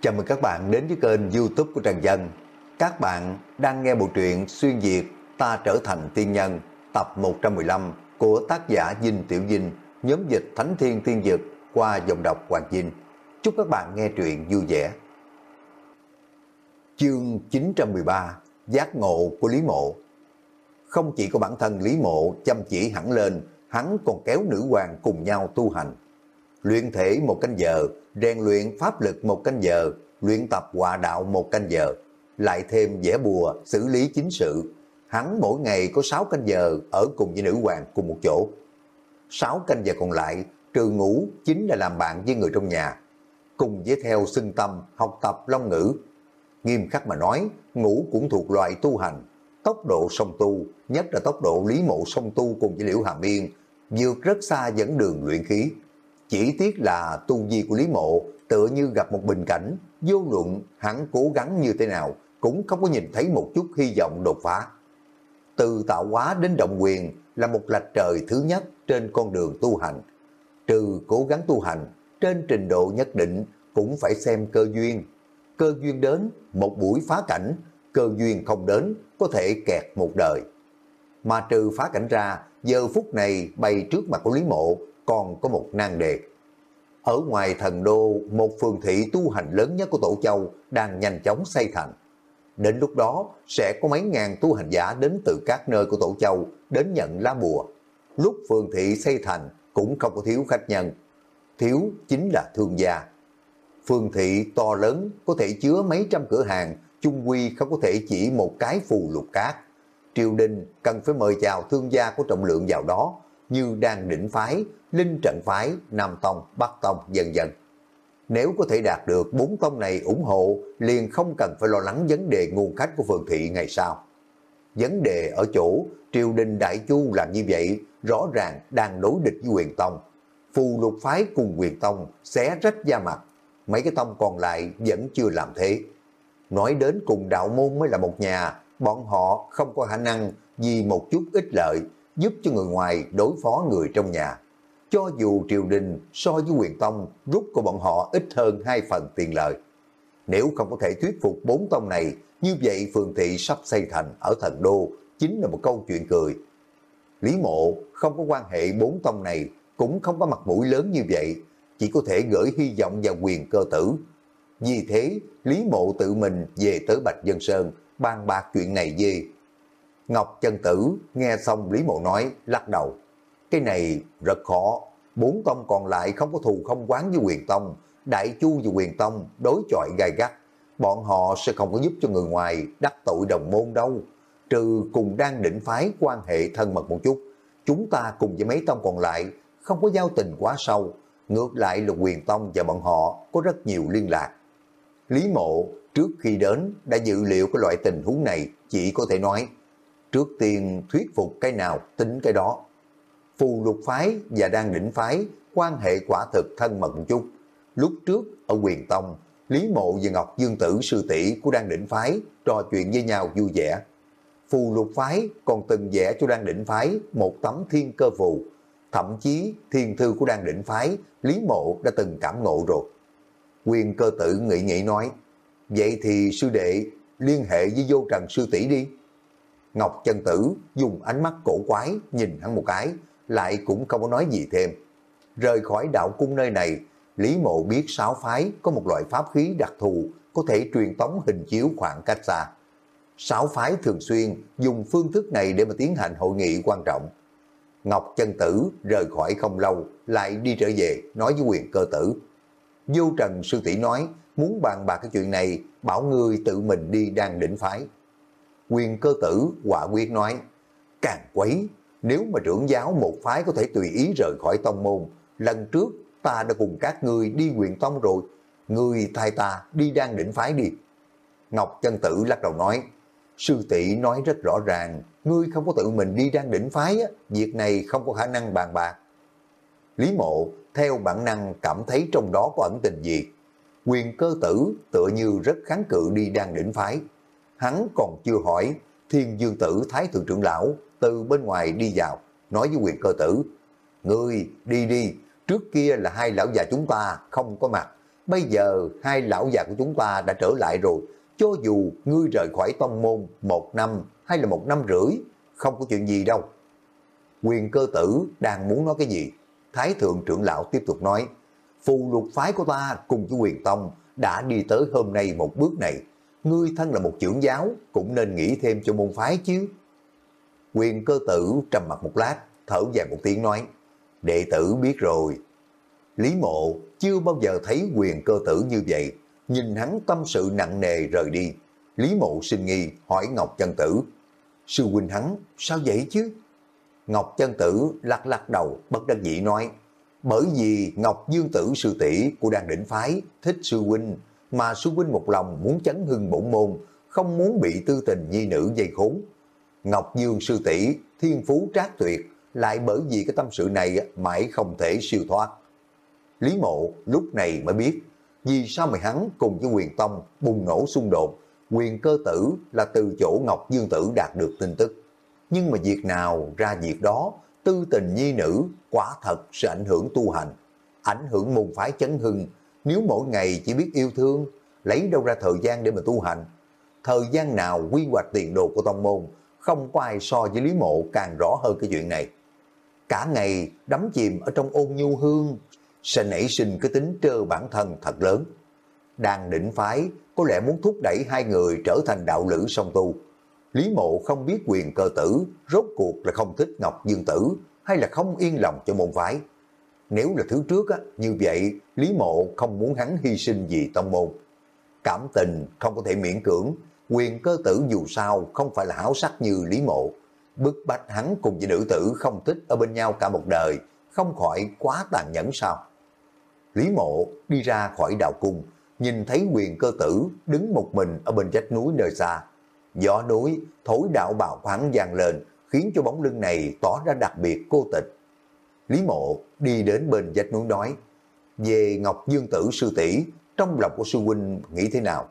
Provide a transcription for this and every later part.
Chào mừng các bạn đến với kênh youtube của Trần Dân. Các bạn đang nghe bộ truyện Xuyên Việt Ta Trở Thành Tiên Nhân tập 115 của tác giả Dinh Tiểu Dinh, nhóm dịch Thánh Thiên Tiên Dực qua dòng đọc Hoàng Dinh. Chúc các bạn nghe truyện vui vẻ. Chương 913 Giác ngộ của Lý Mộ Không chỉ có bản thân Lý Mộ chăm chỉ hẳn lên, hắn còn kéo nữ hoàng cùng nhau tu hành luyện thể một canh giờ, rèn luyện pháp lực một canh giờ, luyện tập hòa đạo một canh giờ, lại thêm vẽ bùa, xử lý chính sự. Hắn mỗi ngày có 6 canh giờ ở cùng với nữ hoàng cùng một chỗ. 6 canh giờ còn lại, trừ ngủ chính là làm bạn với người trong nhà. Cùng với theo xưng tâm, học tập long ngữ. Nghiêm khắc mà nói, ngủ cũng thuộc loại tu hành. Tốc độ song tu, nhất là tốc độ lý mộ song tu cùng với liễu hàm yên, vượt rất xa dẫn đường luyện khí. Chỉ tiếc là tu vi của Lý Mộ tựa như gặp một bình cảnh, vô luận hắn cố gắng như thế nào cũng không có nhìn thấy một chút hy vọng đột phá. Từ tạo hóa đến động quyền là một lạch trời thứ nhất trên con đường tu hành. Trừ cố gắng tu hành, trên trình độ nhất định cũng phải xem cơ duyên. Cơ duyên đến, một buổi phá cảnh, cơ duyên không đến, có thể kẹt một đời. Mà trừ phá cảnh ra, giờ phút này bay trước mặt của Lý Mộ còn có một nan đề. Ở ngoài thần đô, một phường thị tu hành lớn nhất của Tổ Châu đang nhanh chóng xây thành. Đến lúc đó, sẽ có mấy ngàn tu hành giả đến từ các nơi của Tổ Châu đến nhận lá bùa. Lúc phường thị xây thành cũng không có thiếu khách nhân. Thiếu chính là thương gia. Phường thị to lớn có thể chứa mấy trăm cửa hàng, chung quy không có thể chỉ một cái phù lục cát. Triều đình cần phải mời chào thương gia có trọng lượng vào đó, như đang đỉnh phái, linh trận phái, Nam Tông, Bắc Tông, dần dần. Nếu có thể đạt được bốn tông này ủng hộ, liền không cần phải lo lắng vấn đề nguồn khách của phường thị ngày sau. Vấn đề ở chỗ, triều đình Đại Chu làm như vậy, rõ ràng đang đối địch với quyền tông. Phù lục phái cùng quyền tông xé rách da mặt, mấy cái tông còn lại vẫn chưa làm thế. Nói đến cùng đạo môn mới là một nhà, bọn họ không có khả năng vì một chút ích lợi giúp cho người ngoài đối phó người trong nhà. Cho dù triều đình so với quyền tông rút của bọn họ ít hơn hai phần tiền lợi. Nếu không có thể thuyết phục bốn tông này, như vậy phường thị sắp xây thành ở thần đô chính là một câu chuyện cười. Lý mộ không có quan hệ bốn tông này, cũng không có mặt mũi lớn như vậy, chỉ có thể gửi hy vọng vào quyền cơ tử. Vì thế, Lý mộ tự mình về tới Bạch Dân Sơn, bàn bạc chuyện này về Ngọc Chân Tử nghe xong Lý Mộ nói, lắc đầu. Cái này rất khó, bốn tông còn lại không có thù không quán với quyền tông, Đại Chu và quyền tông đối chọi gai gắt. Bọn họ sẽ không có giúp cho người ngoài đắc tội đồng môn đâu, trừ cùng đang định phái quan hệ thân mật một chút. Chúng ta cùng với mấy tông còn lại không có giao tình quá sâu, ngược lại là quyền tông và bọn họ có rất nhiều liên lạc. Lý Mộ trước khi đến đã dự liệu cái loại tình huống này chỉ có thể nói Trước tiên thuyết phục cái nào tính cái đó. Phù lục phái và đang đỉnh phái quan hệ quả thực thân mật chút. Lúc trước ở quyền tông, Lý Mộ và Ngọc Dương Tử sư tỷ của đang đỉnh phái trò chuyện với nhau vui vẻ. Phù lục phái còn từng vẽ cho đang đỉnh phái một tấm thiên cơ phù. Thậm chí thiên thư của đang đỉnh phái, Lý Mộ đã từng cảm ngộ rồi. Quyền cơ tử nghĩ nghĩ nói, vậy thì sư đệ liên hệ với vô trần sư tỷ đi. Ngọc chân tử dùng ánh mắt cổ quái nhìn hắn một cái, lại cũng không có nói gì thêm. Rời khỏi đạo cung nơi này, Lý Mộ biết sáu phái có một loại pháp khí đặc thù có thể truyền tống hình chiếu khoảng cách xa. Sáu phái thường xuyên dùng phương thức này để mà tiến hành hội nghị quan trọng. Ngọc chân tử rời khỏi không lâu, lại đi trở về nói với quyền cơ tử. Vô Trần Sư tỷ nói muốn bàn bạc cái chuyện này, bảo người tự mình đi đang đỉnh phái quyền cơ tử quả quyết nói, càng quấy, nếu mà trưởng giáo một phái có thể tùy ý rời khỏi tông môn, lần trước ta đã cùng các ngươi đi quyền tông rồi, ngươi thay ta đi đang đỉnh phái đi. Ngọc chân tử lắc đầu nói, sư tỷ nói rất rõ ràng, ngươi không có tự mình đi đang đỉnh phái, á, việc này không có khả năng bàn bạc. Lý mộ theo bản năng cảm thấy trong đó có ẩn tình gì. Quyền cơ tử tựa như rất kháng cự đi đang đỉnh phái, hắn còn chưa hỏi, thiên dương tử thái thượng trưởng lão từ bên ngoài đi vào, nói với quyền cơ tử, Ngươi đi đi, trước kia là hai lão già chúng ta không có mặt, bây giờ hai lão già của chúng ta đã trở lại rồi, cho dù ngươi rời khỏi tông môn một năm hay là một năm rưỡi, không có chuyện gì đâu. Quyền cơ tử đang muốn nói cái gì? Thái thượng trưởng lão tiếp tục nói, phù lục phái của ta cùng với quyền tông đã đi tới hôm nay một bước này. Ngươi thân là một trưởng giáo, cũng nên nghĩ thêm cho môn phái chứ. Quyền cơ tử trầm mặt một lát, thở dài một tiếng nói, đệ tử biết rồi. Lý mộ chưa bao giờ thấy quyền cơ tử như vậy, nhìn hắn tâm sự nặng nề rời đi. Lý mộ sinh nghi hỏi Ngọc Chân Tử, sư huynh hắn sao vậy chứ? Ngọc Chân Tử lắc lắc đầu bất đắc dĩ nói, bởi vì Ngọc Dương Tử sư tỷ của đàn đỉnh phái thích sư huynh, mà sư huynh một lòng muốn chấn hưng bổn môn, không muốn bị tư tình nhi nữ dây khốn. Ngọc Dương sư tỷ thiên phú trác tuyệt, lại bởi vì cái tâm sự này mãi không thể siêu thoát. Lý mộ lúc này mới biết, vì sao mà hắn cùng với quyền tông bùng nổ xung đột, quyền cơ tử là từ chỗ Ngọc Dương Tử đạt được tin tức. Nhưng mà việc nào ra việc đó, tư tình nhi nữ quả thật sẽ ảnh hưởng tu hành, ảnh hưởng môn phái chấn hưng. Nếu mỗi ngày chỉ biết yêu thương, lấy đâu ra thời gian để mà tu hành. Thời gian nào quy hoạch tiền đồ của tông môn, không có ai so với Lý Mộ càng rõ hơn cái chuyện này. Cả ngày đắm chìm ở trong ôn nhu hương, sẽ nảy sinh cái tính trơ bản thân thật lớn. Đang định phái có lẽ muốn thúc đẩy hai người trở thành đạo lữ song tu. Lý mộ không biết quyền cơ tử, rốt cuộc là không thích Ngọc Dương Tử, hay là không yên lòng cho môn phái. Nếu là thứ trước, á, như vậy Lý mộ không muốn hắn hy sinh gì tông môn. Cảm tình không có thể miễn cưỡng, quyền cơ tử dù sao không phải là háo sắc như Lý mộ. Bức bách hắn cùng với nữ tử không thích ở bên nhau cả một đời, không khỏi quá tàn nhẫn sao. Lý mộ đi ra khỏi đào cung, nhìn thấy quyền cơ tử đứng một mình ở bên vách núi nơi xa. Gió núi thổi đạo bào khoáng vang lên, khiến cho bóng lưng này tỏ ra đặc biệt cô tịch. Lý mộ đi đến bên vách núi nói, về Ngọc Dương Tử sư tỷ trong lòng của sư huynh nghĩ thế nào?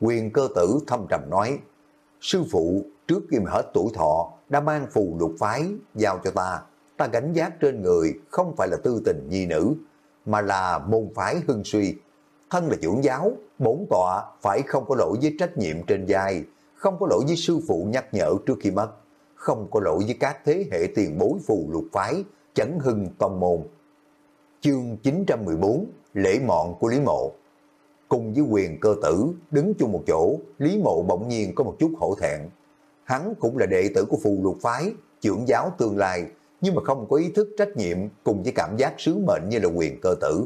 Quyền cơ tử thâm trầm nói, sư phụ trước khi mà hết tuổi thọ đã mang phù lục phái giao cho ta, ta gánh giác trên người không phải là tư tình nhi nữ, mà là môn phái hưng suy. Thân là trưởng giáo, bốn tọa phải không có lỗi với trách nhiệm trên vai, không có lỗi với sư phụ nhắc nhở trước khi mất, không có lỗi với các thế hệ tiền bối phù lục phái, chấn hưng tông môn. Chương 914 Lễ mọn của Lý Mộ Cùng với quyền cơ tử đứng chung một chỗ, Lý Mộ bỗng nhiên có một chút hổ thẹn. Hắn cũng là đệ tử của phù lục phái, trưởng giáo tương lai, nhưng mà không có ý thức trách nhiệm cùng với cảm giác sứ mệnh như là quyền cơ tử.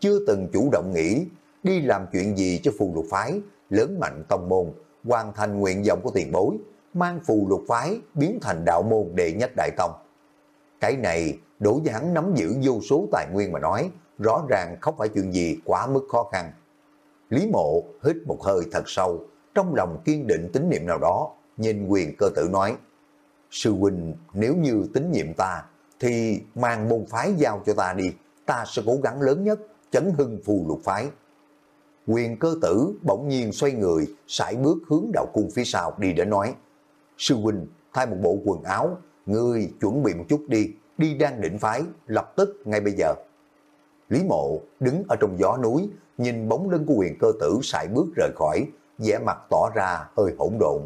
Chưa từng chủ động nghĩ đi làm chuyện gì cho phù lục phái, lớn mạnh tông môn, hoàn thành nguyện vọng của tiền bối, mang phù lục phái biến thành đạo môn đệ nhất đại tông. Cái này đối với hắn nắm giữ vô số tài nguyên mà nói, rõ ràng không phải chuyện gì quá mức khó khăn. Lý mộ hít một hơi thật sâu, trong lòng kiên định tín niệm nào đó, nhìn quyền cơ tử nói, Sư huynh nếu như tín nhiệm ta, thì mang môn phái giao cho ta đi, ta sẽ cố gắng lớn nhất, chấn hưng phù lục phái. Quyền cơ tử bỗng nhiên xoay người, sải bước hướng đạo cung phía sau đi để nói, Sư huynh thay một bộ quần áo, ngươi chuẩn bị một chút đi, đi đang định phái, lập tức ngay bây giờ. Lý mộ đứng ở trong gió núi, nhìn bóng lưng của quyền cơ tử sải bước rời khỏi, vẻ mặt tỏ ra hơi hỗn độn.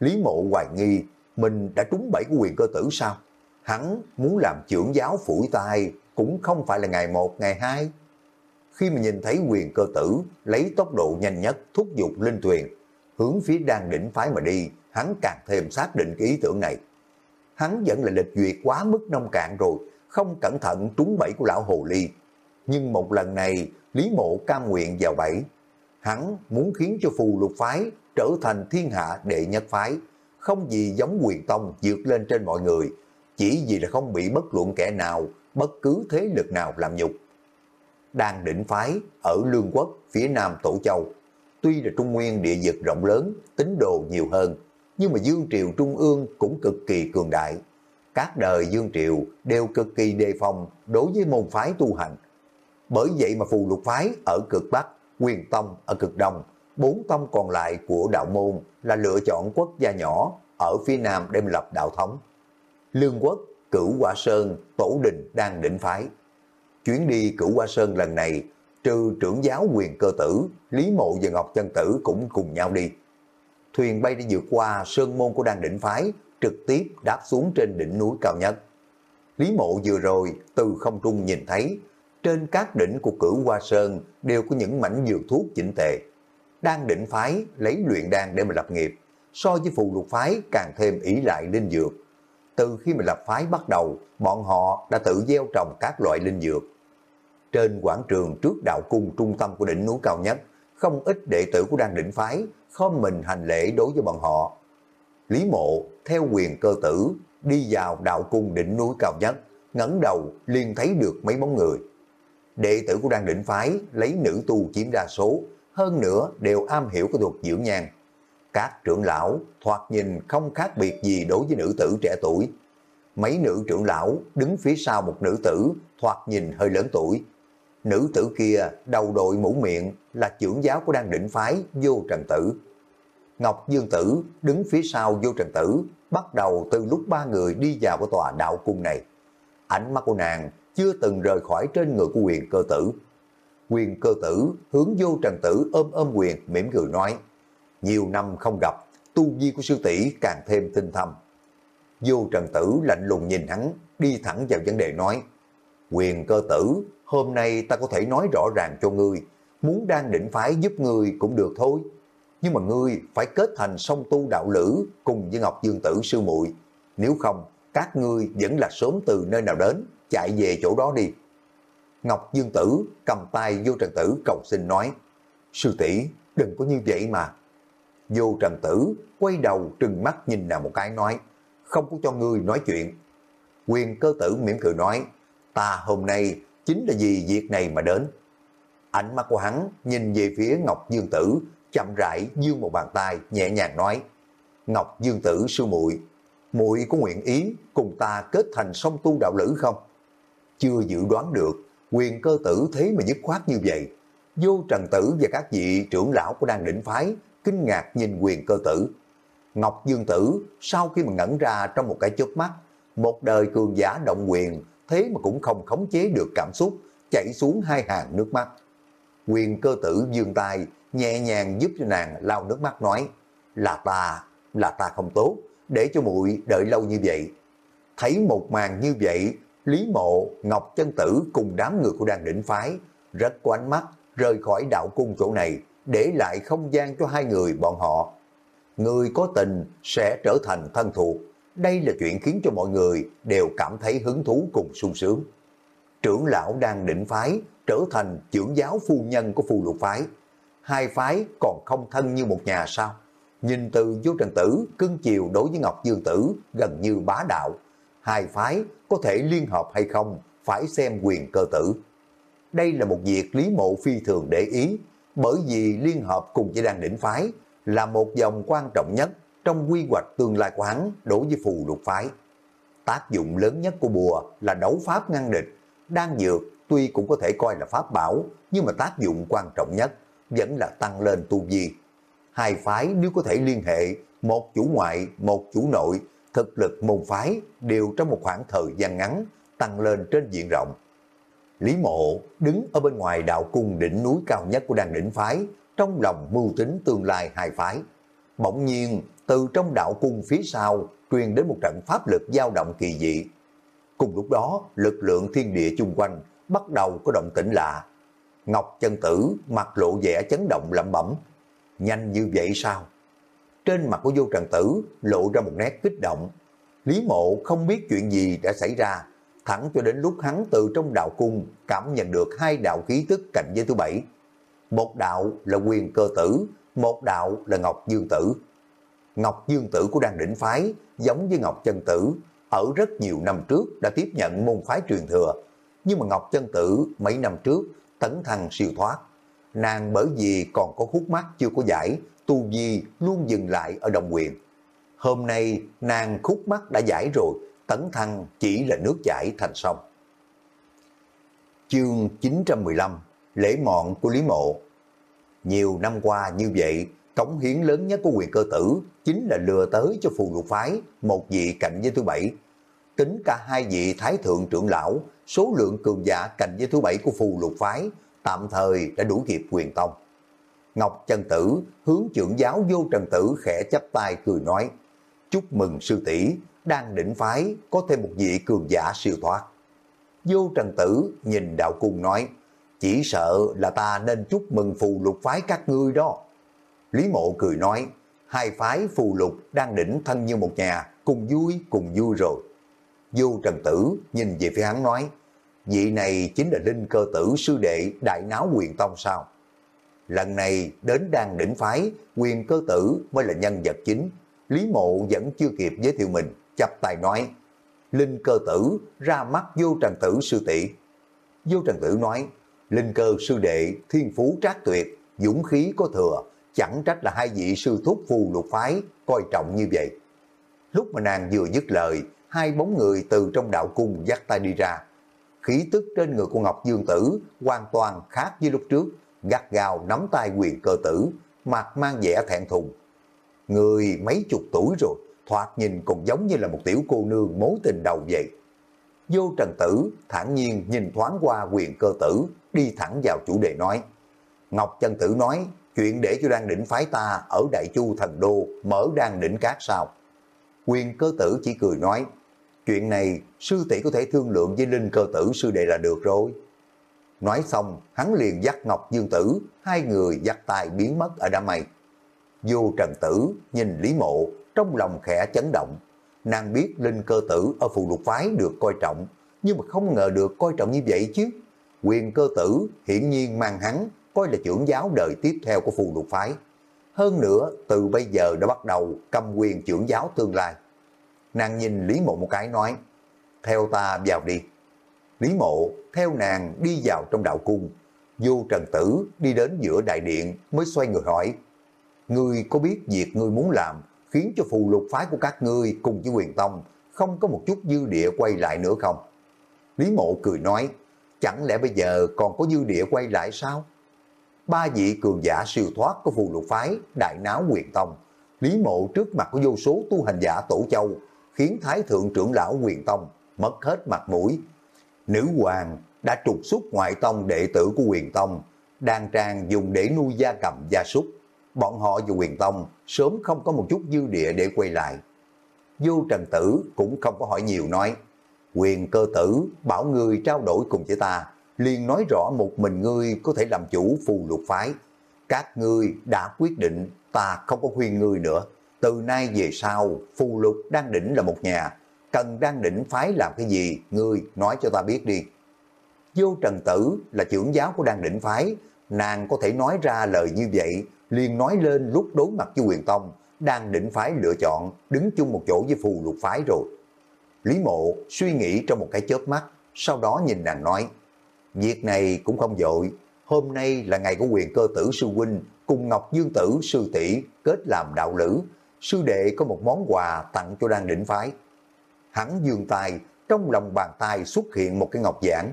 Lý mộ hoài nghi mình đã trúng bẫy của quyền cơ tử sao? Hắn muốn làm trưởng giáo phủi tai cũng không phải là ngày một, ngày hai. Khi mà nhìn thấy quyền cơ tử lấy tốc độ nhanh nhất thúc giục linh thuyền, hướng phía đang đỉnh phái mà đi, hắn càng thêm xác định cái ý tưởng này. Hắn vẫn là lịch duyệt quá mức nông cạn rồi, không cẩn thận trúng bẫy của lão hồ ly. Nhưng một lần này, Lý Mộ cam nguyện vào bẫy. Hắn muốn khiến cho phù lục phái trở thành thiên hạ đệ nhất phái, không gì giống quyền tông vượt lên trên mọi người, chỉ vì là không bị bất luận kẻ nào, bất cứ thế lực nào làm nhục. Đang định phái ở Lương Quốc, phía nam Tổ Châu, tuy là Trung Nguyên địa vực rộng lớn, tính đồ nhiều hơn, nhưng mà Dương Triều Trung ương cũng cực kỳ cường đại. Các đời Dương Triều đều cực kỳ đề phòng đối với môn phái tu hành. Bởi vậy mà phù lục phái ở cực Bắc, quyền tông ở cực Đông, bốn tông còn lại của đạo môn là lựa chọn quốc gia nhỏ ở phía nam đem lập đạo thống. Lương quốc, cửu quả sơn, tổ đình đang định phái. Chuyến đi cửu quả sơn lần này, trừ trưởng giáo quyền cơ tử, Lý Mộ và Ngọc Chân Tử cũng cùng nhau đi. Thuyền bay đi vượt qua sơn môn của đan đỉnh phái, trực tiếp đáp xuống trên đỉnh núi cao nhất. Lý Mộ vừa rồi từ không trung nhìn thấy, trên các đỉnh của cửu hoa sơn đều có những mảnh dược thuốc chỉnh tề. Đan đỉnh phái lấy luyện đan để mà lập nghiệp, so với phù lục phái càng thêm ý lại linh dược. Từ khi mà lập phái bắt đầu, bọn họ đã tự gieo trồng các loại linh dược. Trên quảng trường trước đạo cung trung tâm của đỉnh núi cao nhất, không ít đệ tử của đan đỉnh phái không mình hành lễ đối với bọn họ. Lý mộ theo quyền cơ tử đi vào đạo cung đỉnh núi cao nhất, ngẩng đầu liền thấy được mấy bóng người. Đệ tử của đang đỉnh phái lấy nữ tu chiếm đa số, hơn nữa đều am hiểu cái thuật dưỡng nhan. Các trưởng lão thoạt nhìn không khác biệt gì đối với nữ tử trẻ tuổi. Mấy nữ trưởng lão đứng phía sau một nữ tử thoạt nhìn hơi lớn tuổi. Nữ tử kia đầu đội mũ miệng là trưởng giáo của đan định phái vô trần tử. Ngọc Dương Tử đứng phía sau vô trần tử bắt đầu từ lúc ba người đi vào của tòa đạo cung này. Ánh mắt của nàng chưa từng rời khỏi trên người của quyền cơ tử. Quyền cơ tử hướng vô trần tử ôm ôm quyền mỉm cười nói nhiều năm không gặp, tu vi của sư tỷ càng thêm tinh thâm. Vô trần tử lạnh lùng nhìn hắn, đi thẳng vào vấn đề nói, quyền cơ tử, hôm nay ta có thể nói rõ ràng cho ngươi, muốn đang định phái giúp ngươi cũng được thôi. Nhưng mà ngươi phải kết thành song tu đạo lữ cùng với Ngọc Dương Tử sư muội Nếu không, các ngươi vẫn là sớm từ nơi nào đến, chạy về chỗ đó đi. Ngọc Dương Tử cầm tay vô trần tử cầu xin nói, sư tỷ đừng có như vậy mà. Vô trần tử quay đầu trừng mắt nhìn nàng một cái nói, không có cho ngươi nói chuyện. Quyền cơ tử mỉm cười nói, ta hôm nay chính là vì việc này mà đến. Ánh mắt của hắn nhìn về phía Ngọc Dương Tử, chậm rãi dương một bàn tay nhẹ nhàng nói, Ngọc Dương Tử sư muội muội có nguyện ý cùng ta kết thành song tu đạo lữ không? Chưa dự đoán được, quyền cơ tử thế mà dứt khoát như vậy. Vô trần tử và các vị trưởng lão của đan đỉnh phái kinh ngạc nhìn quyền cơ tử. Ngọc Dương Tử sau khi mà ngẩn ra trong một cái chớp mắt, một đời cường giả động quyền, thế mà cũng không khống chế được cảm xúc, chảy xuống hai hàng nước mắt. Quyền cơ tử dương tay, nhẹ nhàng giúp cho nàng lau nước mắt nói, là ta, là ta không tốt, để cho muội đợi lâu như vậy. Thấy một màn như vậy, Lý Mộ, Ngọc Chân Tử cùng đám người của đàn đỉnh phái, rất có ánh mắt, rời khỏi đạo cung chỗ này, để lại không gian cho hai người bọn họ. Người có tình sẽ trở thành thân thuộc. Đây là chuyện khiến cho mọi người đều cảm thấy hứng thú cùng sung sướng. Trưởng lão đang định phái trở thành trưởng giáo phu nhân của phù lục phái. Hai phái còn không thân như một nhà sao? Nhìn từ vô trần tử, cưng chiều đối với Ngọc Dương Tử gần như bá đạo. Hai phái có thể liên hợp hay không phải xem quyền cơ tử. Đây là một việc Lý Mộ phi thường để ý, bởi vì liên hợp cùng với đàn đỉnh phái là một dòng quan trọng nhất trong quy hoạch tương lai của hắn đối với phù lục phái. Tác dụng lớn nhất của bùa là đấu pháp ngăn địch, đang dược tuy cũng có thể coi là pháp bảo, nhưng mà tác dụng quan trọng nhất vẫn là tăng lên tu vi. Hai phái nếu có thể liên hệ, một chủ ngoại, một chủ nội, thực lực môn phái đều trong một khoảng thời gian ngắn tăng lên trên diện rộng. Lý Mộ đứng ở bên ngoài đạo cung đỉnh núi cao nhất của đàn đỉnh phái, trong lòng mưu tính tương lai hai phái. Bỗng nhiên, từ trong đạo cung phía sau, truyền đến một trận pháp lực dao động kỳ dị. Cùng lúc đó, lực lượng thiên địa chung quanh bắt đầu có động tĩnh lạ. Ngọc chân tử mặt lộ vẻ chấn động lẩm bẩm. Nhanh như vậy sao? Trên mặt của vô trần tử lộ ra một nét kích động. Lý mộ không biết chuyện gì đã xảy ra, thẳng cho đến lúc hắn từ trong đạo cung cảm nhận được hai đạo khí tức cạnh giới thứ bảy. Một đạo là quyền cơ tử, một đạo là Ngọc Dương Tử. Ngọc Dương Tử của Đan đỉnh phái giống với Ngọc Chân Tử ở rất nhiều năm trước đã tiếp nhận môn phái truyền thừa. Nhưng mà Ngọc Chân Tử mấy năm trước tấn thăng siêu thoát. Nàng bởi vì còn có khúc mắt chưa có giải, tu vi luôn dừng lại ở đồng quyền. Hôm nay nàng khúc mắt đã giải rồi, tấn thăng chỉ là nước chảy thành sông. Chương 915 Lễ mọn của Lý Mộ Nhiều năm qua như vậy, cống hiến lớn nhất của quyền cơ tử chính là lừa tới cho phù lục phái một vị cạnh với thứ bảy. Tính cả hai vị thái thượng trưởng lão, số lượng cường giả cạnh với thứ bảy của phù lục phái tạm thời đã đủ kịp quyền tông. Ngọc Trần Tử hướng trưởng giáo vô Trần Tử khẽ chắp tay cười nói, chúc mừng sư tỷ đang đỉnh phái có thêm một vị cường giả siêu thoát. Vô Trần Tử nhìn đạo cung nói, chỉ sợ là ta nên chúc mừng phù lục phái các ngươi đó. Lý Mộ cười nói, hai phái phù lục đang đỉnh thân như một nhà, cùng vui cùng vui rồi. Vô Trần Tử nhìn về phía hắn nói, vị này chính là linh cơ tử sư đệ đại náo quyền tông sao? Lần này đến đang đỉnh phái, quyền cơ tử mới là nhân vật chính. Lý mộ vẫn chưa kịp giới thiệu mình, chập tài nói, Linh cơ tử ra mắt vô trần tử sư tỷ Vô trần tử nói, Linh cơ sư đệ, thiên phú trác tuyệt, dũng khí có thừa, chẳng trách là hai vị sư thúc phù lục phái, coi trọng như vậy. Lúc mà nàng vừa dứt lời, hai bóng người từ trong đạo cung dắt tay đi ra. Khí tức trên người của Ngọc Dương Tử hoàn toàn khác với lúc trước, gắt gào nắm tay quyền cơ tử, mặt mang vẻ thẹn thùng. Người mấy chục tuổi rồi, thoạt nhìn còn giống như là một tiểu cô nương mối tình đầu vậy. Vô trần tử thản nhiên nhìn thoáng qua quyền cơ tử, đi thẳng vào chủ đề nói. Ngọc Trần Tử nói, chuyện để cho đan đỉnh phái ta ở Đại Chu Thần Đô mở đan đỉnh cát sao? Quyền cơ tử chỉ cười nói, chuyện này sư tỷ có thể thương lượng với linh cơ tử sư đệ là được rồi. Nói xong, hắn liền dắt Ngọc Dương Tử, hai người dắt tay biến mất ở đám mây. Vô Trần Tử nhìn Lý Mộ, trong lòng khẽ chấn động. Nàng biết linh cơ tử ở phù lục phái được coi trọng, nhưng mà không ngờ được coi trọng như vậy chứ. Quyền cơ tử hiển nhiên mang hắn coi là trưởng giáo đời tiếp theo của phù lục phái. Hơn nữa, từ bây giờ đã bắt đầu cầm quyền trưởng giáo tương lai. Nàng nhìn Lý Mộ một cái nói, theo ta vào đi. Lý Mộ theo nàng đi vào trong đạo cung. Vô Trần Tử đi đến giữa đại điện mới xoay người hỏi, Ngươi có biết việc ngươi muốn làm khiến cho phù lục phái của các ngươi cùng với quyền tông không có một chút dư địa quay lại nữa không? Lý Mộ cười nói, chẳng lẽ bây giờ còn có dư địa quay lại sao? Ba vị cường giả siêu thoát của phù lục phái, đại náo quyền tông, Lý Mộ trước mặt của vô số tu hành giả tổ châu, khiến Thái Thượng trưởng lão quyền tông mất hết mặt mũi. Nữ hoàng đã trục xuất ngoại tông đệ tử của quyền tông, đang trang dùng để nuôi gia cầm gia súc. Bọn họ và quyền tông sớm không có một chút dư địa để quay lại. Vô Trần Tử cũng không có hỏi nhiều nói, quyền cơ tử bảo người trao đổi cùng với ta, liền nói rõ một mình ngươi có thể làm chủ phù lục phái. Các ngươi đã quyết định, ta không có khuyên ngươi nữa. Từ nay về sau, phù lục đang đỉnh là một nhà, cần đang đỉnh phái làm cái gì, ngươi nói cho ta biết đi. Vô Trần Tử là trưởng giáo của đang đỉnh phái, nàng có thể nói ra lời như vậy, liền nói lên lúc đối mặt với quyền tông, đang đỉnh phái lựa chọn đứng chung một chỗ với phù lục phái rồi. Lý mộ suy nghĩ trong một cái chớp mắt, sau đó nhìn nàng nói, việc này cũng không dội, hôm nay là ngày của quyền cơ tử sư huynh cùng Ngọc Dương tử sư tỷ kết làm đạo lữ, sư đệ có một món quà tặng cho đang đỉnh phái. Hắn dương tay, trong lòng bàn tay xuất hiện một cái ngọc giảng.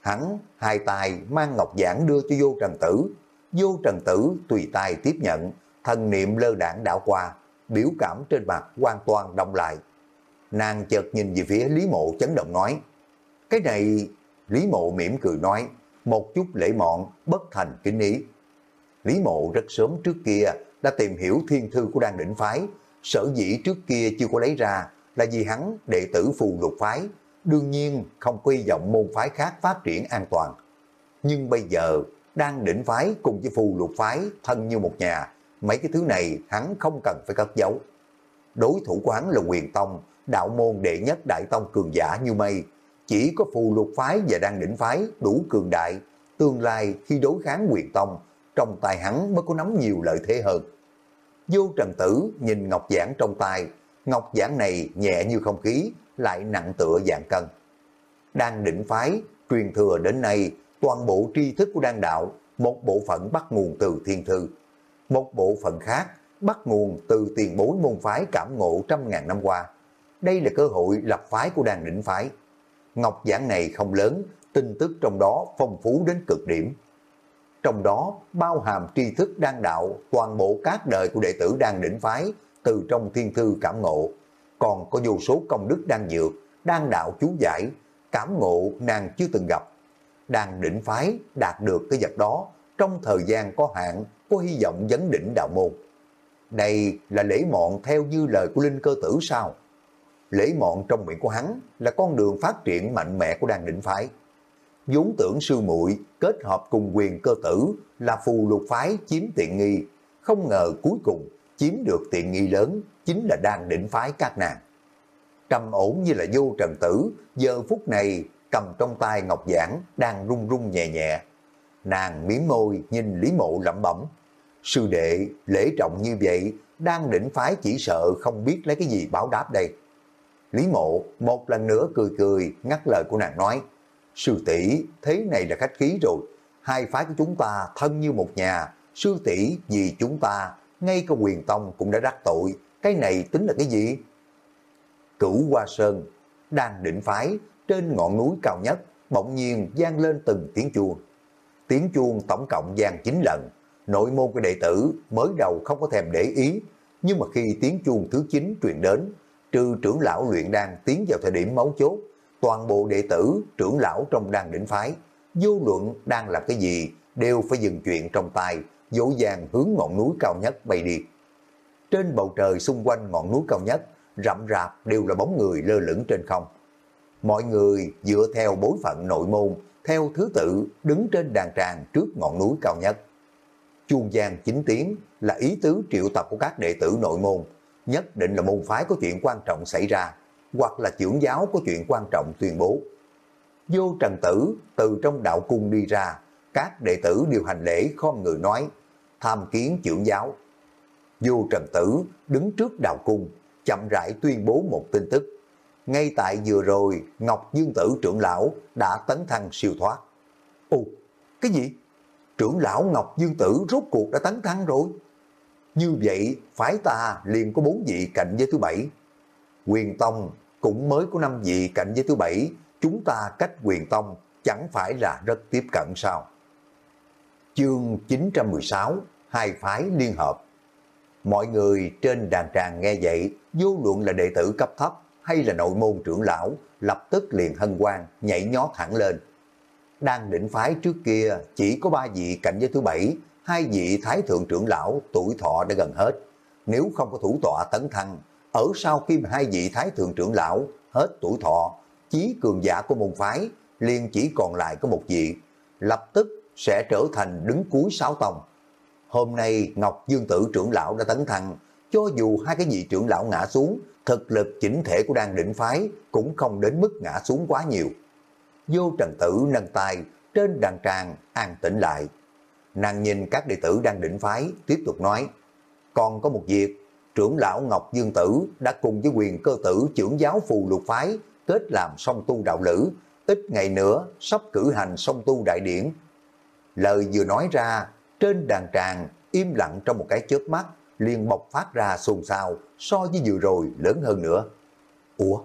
Hắn hai tay mang ngọc giảng đưa cho vô trần tử, vô trần tử tùy tay tiếp nhận, thần niệm lơ đảng đảo qua, biểu cảm trên mặt hoàn toàn đông lại. Nàng chợt nhìn về phía Lý Mộ chấn động nói, cái này, Lý Mộ mỉm cười nói, một chút lễ mọn, bất thành kính ý. Lý Mộ rất sớm trước kia đã tìm hiểu thiên thư của đan đỉnh phái, sở dĩ trước kia chưa có lấy ra là vì hắn đệ tử phù lục phái, đương nhiên không quy vọng môn phái khác phát triển an toàn. Nhưng bây giờ, đang đỉnh phái cùng với phù lục phái thân như một nhà, mấy cái thứ này hắn không cần phải cất giấu. Đối thủ của hắn là quyền tông, đạo môn đệ nhất đại tông cường giả như mây, chỉ có phù lục phái và đang đỉnh phái đủ cường đại, tương lai khi đối kháng quyền tông, trong tay hắn mới có nắm nhiều lợi thế hơn. Vô Trần Tử nhìn Ngọc Giảng trong tay, Ngọc Giảng này nhẹ như không khí, lại nặng tựa dạng cân. Đang đỉnh phái, truyền thừa đến nay, toàn bộ tri thức của đan đạo, một bộ phận bắt nguồn từ thiên thư, một bộ phận khác bắt nguồn từ tiền bối môn phái cảm ngộ trăm ngàn năm qua. Đây là cơ hội lập phái của đàn đỉnh phái. Ngọc giản này không lớn, tin tức trong đó phong phú đến cực điểm. Trong đó bao hàm tri thức đan đạo toàn bộ các đời của đệ tử đang đỉnh phái từ trong thiên thư cảm ngộ. Còn có vô số công đức đang dược, đang đạo chú giải, cảm ngộ nàng chưa từng gặp. đang đỉnh phái đạt được cái vật đó trong thời gian có hạn có hy vọng vấn đỉnh đạo môn. Đây là lễ mọn theo như lời của Linh Cơ Tử sao? Lễ mọn trong miệng của hắn là con đường phát triển mạnh mẽ của đàn đỉnh phái. vốn tưởng sư muội kết hợp cùng quyền cơ tử là phù lục phái chiếm tiện nghi, không ngờ cuối cùng chiếm được tiện nghi lớn chính là đàn đỉnh phái các nàng. Trầm ổn như là vô trần tử, giờ phút này cầm trong tay ngọc giảng đang rung rung nhẹ nhẹ. Nàng miếm môi nhìn Lý Mộ lẩm bẩm. Sư đệ lễ trọng như vậy, đang đỉnh phái chỉ sợ không biết lấy cái gì báo đáp đây. Lý Mộ một lần nữa cười cười ngắt lời của nàng nói. Sư tỷ thế này là khách khí rồi. Hai phái của chúng ta thân như một nhà. Sư tỷ vì chúng ta, ngay cả quyền tông cũng đã đắc tội. Cái này tính là cái gì? Cửu Hoa Sơn, đang định phái, trên ngọn núi cao nhất, bỗng nhiên gian lên từng tiếng chuông. Tiếng chuông tổng cộng gian 9 lần, nội môn của đệ tử mới đầu không có thèm để ý, nhưng mà khi tiếng chuông thứ 9 truyền đến, trừ trưởng lão luyện đan tiến vào thời điểm máu chốt, toàn bộ đệ tử, trưởng lão trong đan đỉnh phái, vô luận đang làm cái gì, đều phải dừng chuyện trong tay, dỗ dàng hướng ngọn núi cao nhất bay đi. Trên bầu trời xung quanh ngọn núi cao nhất, rậm rạp đều là bóng người lơ lửng trên không. Mọi người dựa theo bối phận nội môn, theo thứ tự đứng trên đàn tràng trước ngọn núi cao nhất. Chuông giang chính tiếng là ý tứ triệu tập của các đệ tử nội môn, nhất định là môn phái có chuyện quan trọng xảy ra, hoặc là trưởng giáo có chuyện quan trọng tuyên bố. Vô trần tử từ trong đạo cung đi ra, các đệ tử đều hành lễ khom người nói, tham kiến trưởng giáo. Vô trần tử đứng trước đạo cung, chậm rãi tuyên bố một tin tức. Ngay tại vừa rồi, Ngọc Dương Tử trưởng lão đã tấn thăng siêu thoát. Ồ, cái gì? Trưởng lão Ngọc Dương Tử rốt cuộc đã tấn thăng rồi. Như vậy, phái ta liền có bốn vị cạnh với thứ bảy. Quyền Tông cũng mới có năm vị cạnh với thứ bảy, chúng ta cách quyền Tông chẳng phải là rất tiếp cận sao? Chương 916, hai phái liên hợp. Mọi người trên đàn tràng nghe vậy, vô luận là đệ tử cấp thấp hay là nội môn trưởng lão, lập tức liền hân hoan nhảy nhót hẳn lên. Đang định phái trước kia chỉ có ba vị cạnh với thứ bảy, hai vị thái thượng trưởng lão tuổi thọ đã gần hết. Nếu không có thủ tọa tấn thăng, ở sau khi hai vị thái thượng trưởng lão hết tuổi thọ, chí cường giả của môn phái liền chỉ còn lại có một vị, lập tức sẽ trở thành đứng cuối sáu tông. Hôm nay Ngọc Dương Tử trưởng lão đã tấn thăng, cho dù hai cái vị trưởng lão ngã xuống, thực lực chỉnh thể của đan định phái cũng không đến mức ngã xuống quá nhiều. Vô Trần Tử nâng tay, trên đàn tràng an tĩnh lại. Nàng nhìn các đệ tử đang định phái, tiếp tục nói, còn có một việc, trưởng lão Ngọc Dương Tử đã cùng với quyền cơ tử trưởng giáo phù lục phái kết làm song tu đạo lữ, ít ngày nữa sắp cử hành song tu đại điển. Lời vừa nói ra, trên đàn tràng im lặng trong một cái chớp mắt, liền bộc phát ra xôn xao so với vừa rồi lớn hơn nữa. Ủa,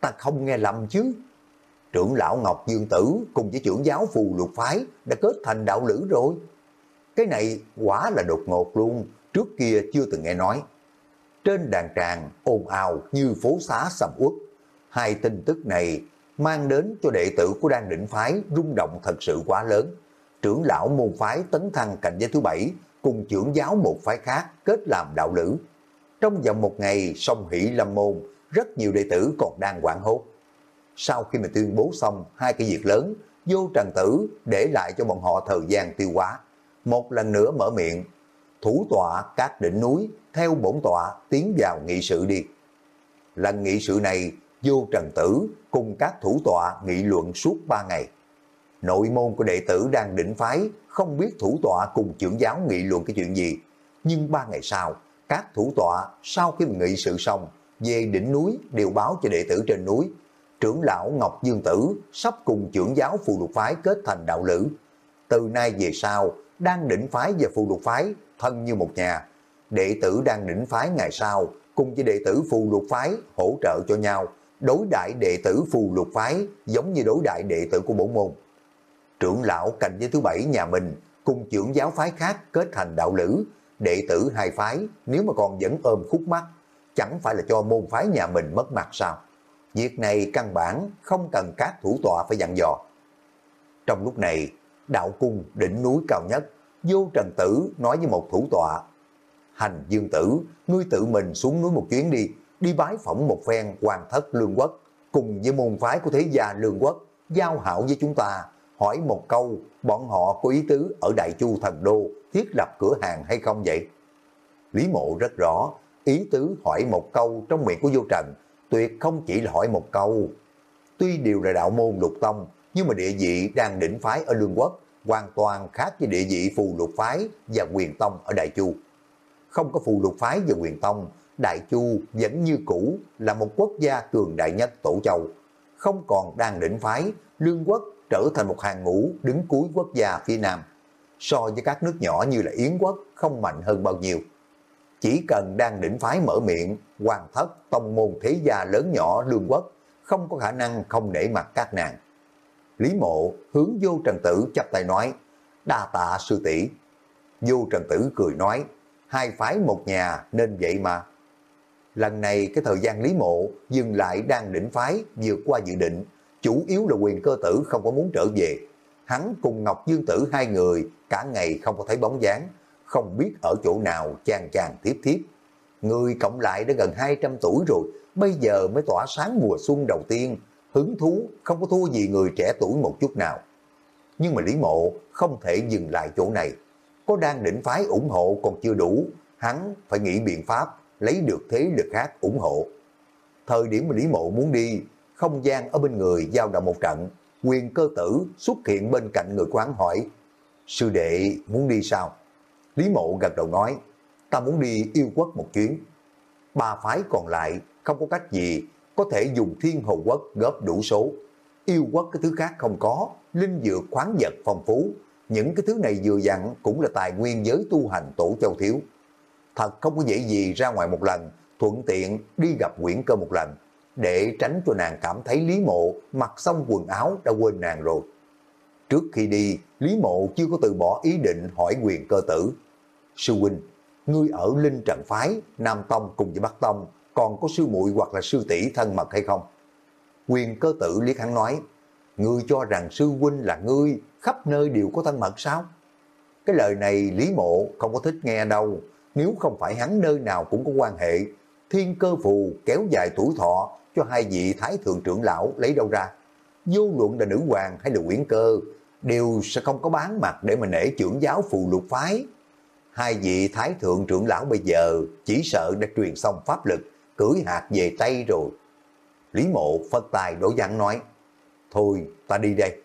ta không nghe lầm chứ? Trưởng lão Ngọc Dương Tử cùng với trưởng giáo phù lục phái đã kết thành đạo lữ rồi. Cái này quả là đột ngột luôn, trước kia chưa từng nghe nói. Trên đàn tràng ồn ào như phố xá sầm uất. Hai tin tức này mang đến cho đệ tử của đan định phái rung động thật sự quá lớn. Trưởng lão môn phái tấn thăng cảnh giới thứ bảy cùng trưởng giáo một phái khác kết làm đạo lữ. Trong vòng một ngày song hỷ lâm môn, rất nhiều đệ tử còn đang quảng hốt. Sau khi mà tuyên bố xong hai cái việc lớn, vô trần tử để lại cho bọn họ thời gian tiêu hóa. Một lần nữa mở miệng, thủ tọa các đỉnh núi theo bổn tọa tiến vào nghị sự đi. Lần nghị sự này, vô trần tử cùng các thủ tọa nghị luận suốt ba ngày. Nội môn của đệ tử đang định phái, không biết thủ tọa cùng trưởng giáo nghị luận cái chuyện gì. Nhưng ba ngày sau, các thủ tọa sau khi nghị sự xong, về đỉnh núi đều báo cho đệ tử trên núi. Trưởng lão Ngọc Dương Tử sắp cùng trưởng giáo phù lục phái kết thành đạo lữ. Từ nay về sau, đang đỉnh phái và phù lục phái thân như một nhà. Đệ tử đang đỉnh phái ngày sau cùng với đệ tử phù lục phái hỗ trợ cho nhau, đối đại đệ tử phù lục phái giống như đối đại đệ tử của bổ môn trưởng lão cạnh với thứ bảy nhà mình cùng trưởng giáo phái khác kết thành đạo lữ, đệ tử hai phái nếu mà còn vẫn ôm khúc mắt, chẳng phải là cho môn phái nhà mình mất mặt sao? Việc này căn bản không cần các thủ tọa phải dặn dò. Trong lúc này, đạo cung đỉnh núi cao nhất, vô trần tử nói với một thủ tọa, hành dương tử, ngươi tự mình xuống núi một chuyến đi, đi bái phỏng một phen hoàng thất lương quốc, cùng với môn phái của thế gia lương quốc, giao hảo với chúng ta, hỏi một câu, bọn họ có ý tứ ở Đại Chu Thần Đô thiết lập cửa hàng hay không vậy? Lý mộ rất rõ, ý tứ hỏi một câu trong miệng của vô trần, tuyệt không chỉ là hỏi một câu. Tuy đều là đạo môn lục tông, nhưng mà địa vị đang đỉnh phái ở Lương Quốc, hoàn toàn khác với địa vị phù lục phái và quyền tông ở Đại Chu. Không có phù lục phái và quyền tông, Đại Chu vẫn như cũ là một quốc gia cường đại nhất tổ châu. Không còn đang đỉnh phái, Lương Quốc trở thành một hàng ngũ đứng cuối quốc gia phía Nam. So với các nước nhỏ như là Yến Quốc không mạnh hơn bao nhiêu. Chỉ cần đang đỉnh phái mở miệng, hoàng thất, tông môn thế gia lớn nhỏ Lương Quốc không có khả năng không để mặt các nàng. Lý mộ hướng vô trần tử chắp tay nói, đa tạ sư tỷ Vô trần tử cười nói, hai phái một nhà nên vậy mà. Lần này cái thời gian Lý mộ dừng lại đang đỉnh phái vượt qua dự định, chủ yếu là quyền cơ tử không có muốn trở về. Hắn cùng Ngọc Dương Tử hai người cả ngày không có thấy bóng dáng, không biết ở chỗ nào chàng chàng tiếp tiếp. Người cộng lại đã gần 200 tuổi rồi, bây giờ mới tỏa sáng mùa xuân đầu tiên, hứng thú không có thua gì người trẻ tuổi một chút nào. Nhưng mà Lý Mộ không thể dừng lại chỗ này. Có đang định phái ủng hộ còn chưa đủ, hắn phải nghĩ biện pháp lấy được thế lực khác ủng hộ. Thời điểm mà Lý Mộ muốn đi, không gian ở bên người giao động một trận, quyền cơ tử xuất hiện bên cạnh người quán hỏi, sư đệ muốn đi sao? Lý Mộ gật đầu nói, ta muốn đi yêu quốc một chuyến. Ba phái còn lại không có cách gì có thể dùng thiên hồ quốc góp đủ số. Yêu quốc cái thứ khác không có, linh dược khoáng vật phong phú. Những cái thứ này vừa dặn cũng là tài nguyên giới tu hành tổ châu thiếu. Thật không có dễ gì ra ngoài một lần, thuận tiện đi gặp Nguyễn Cơ một lần, để tránh cho nàng cảm thấy Lý Mộ mặc xong quần áo đã quên nàng rồi. Trước khi đi, Lý Mộ chưa có từ bỏ ý định hỏi quyền cơ tử. Sư huynh, ngươi ở Linh Trận Phái, Nam Tông cùng với Bắc Tông, còn có sư muội hoặc là sư tỷ thân mật hay không? Quyền cơ tử liếc hắn nói, ngươi cho rằng sư huynh là ngươi, khắp nơi đều có thân mật sao? Cái lời này Lý Mộ không có thích nghe đâu, nếu không phải hắn nơi nào cũng có quan hệ, thiên cơ phù kéo dài tuổi thọ cho hai vị thái thượng trưởng lão lấy đâu ra. Vô luận là nữ hoàng hay là quyển cơ, đều sẽ không có bán mặt để mà nể trưởng giáo phù lục phái. Hai vị thái thượng trưởng lão bây giờ chỉ sợ đã truyền xong pháp lực, cưỡi hạt về Tây rồi. Lý mộ phân tài đổ dặn nói, thôi ta đi đây.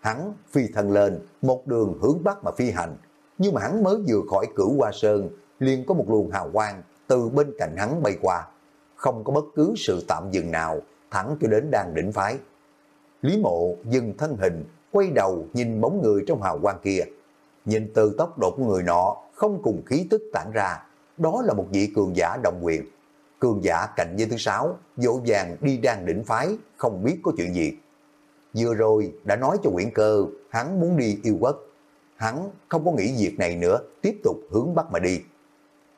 Hắn phi thân lên, một đường hướng Bắc mà phi hành, nhưng mà hắn mới vừa khỏi cửu qua sơn, liền có một luồng hào quang từ bên cạnh hắn bay qua, không có bất cứ sự tạm dừng nào, thẳng cho đến đang đỉnh phái. Lý mộ dừng thân hình, quay đầu nhìn bóng người trong hào quang kia. Nhìn từ tốc độ của người nọ, không cùng khí tức tản ra, đó là một vị cường giả đồng quyền. Cường giả cạnh với thứ sáu, dỗ dàng đi đang đỉnh phái, không biết có chuyện gì. Vừa rồi đã nói cho Nguyễn Cơ, hắn muốn đi yêu quốc. Hắn không có nghĩ việc này nữa, tiếp tục hướng Bắc mà đi.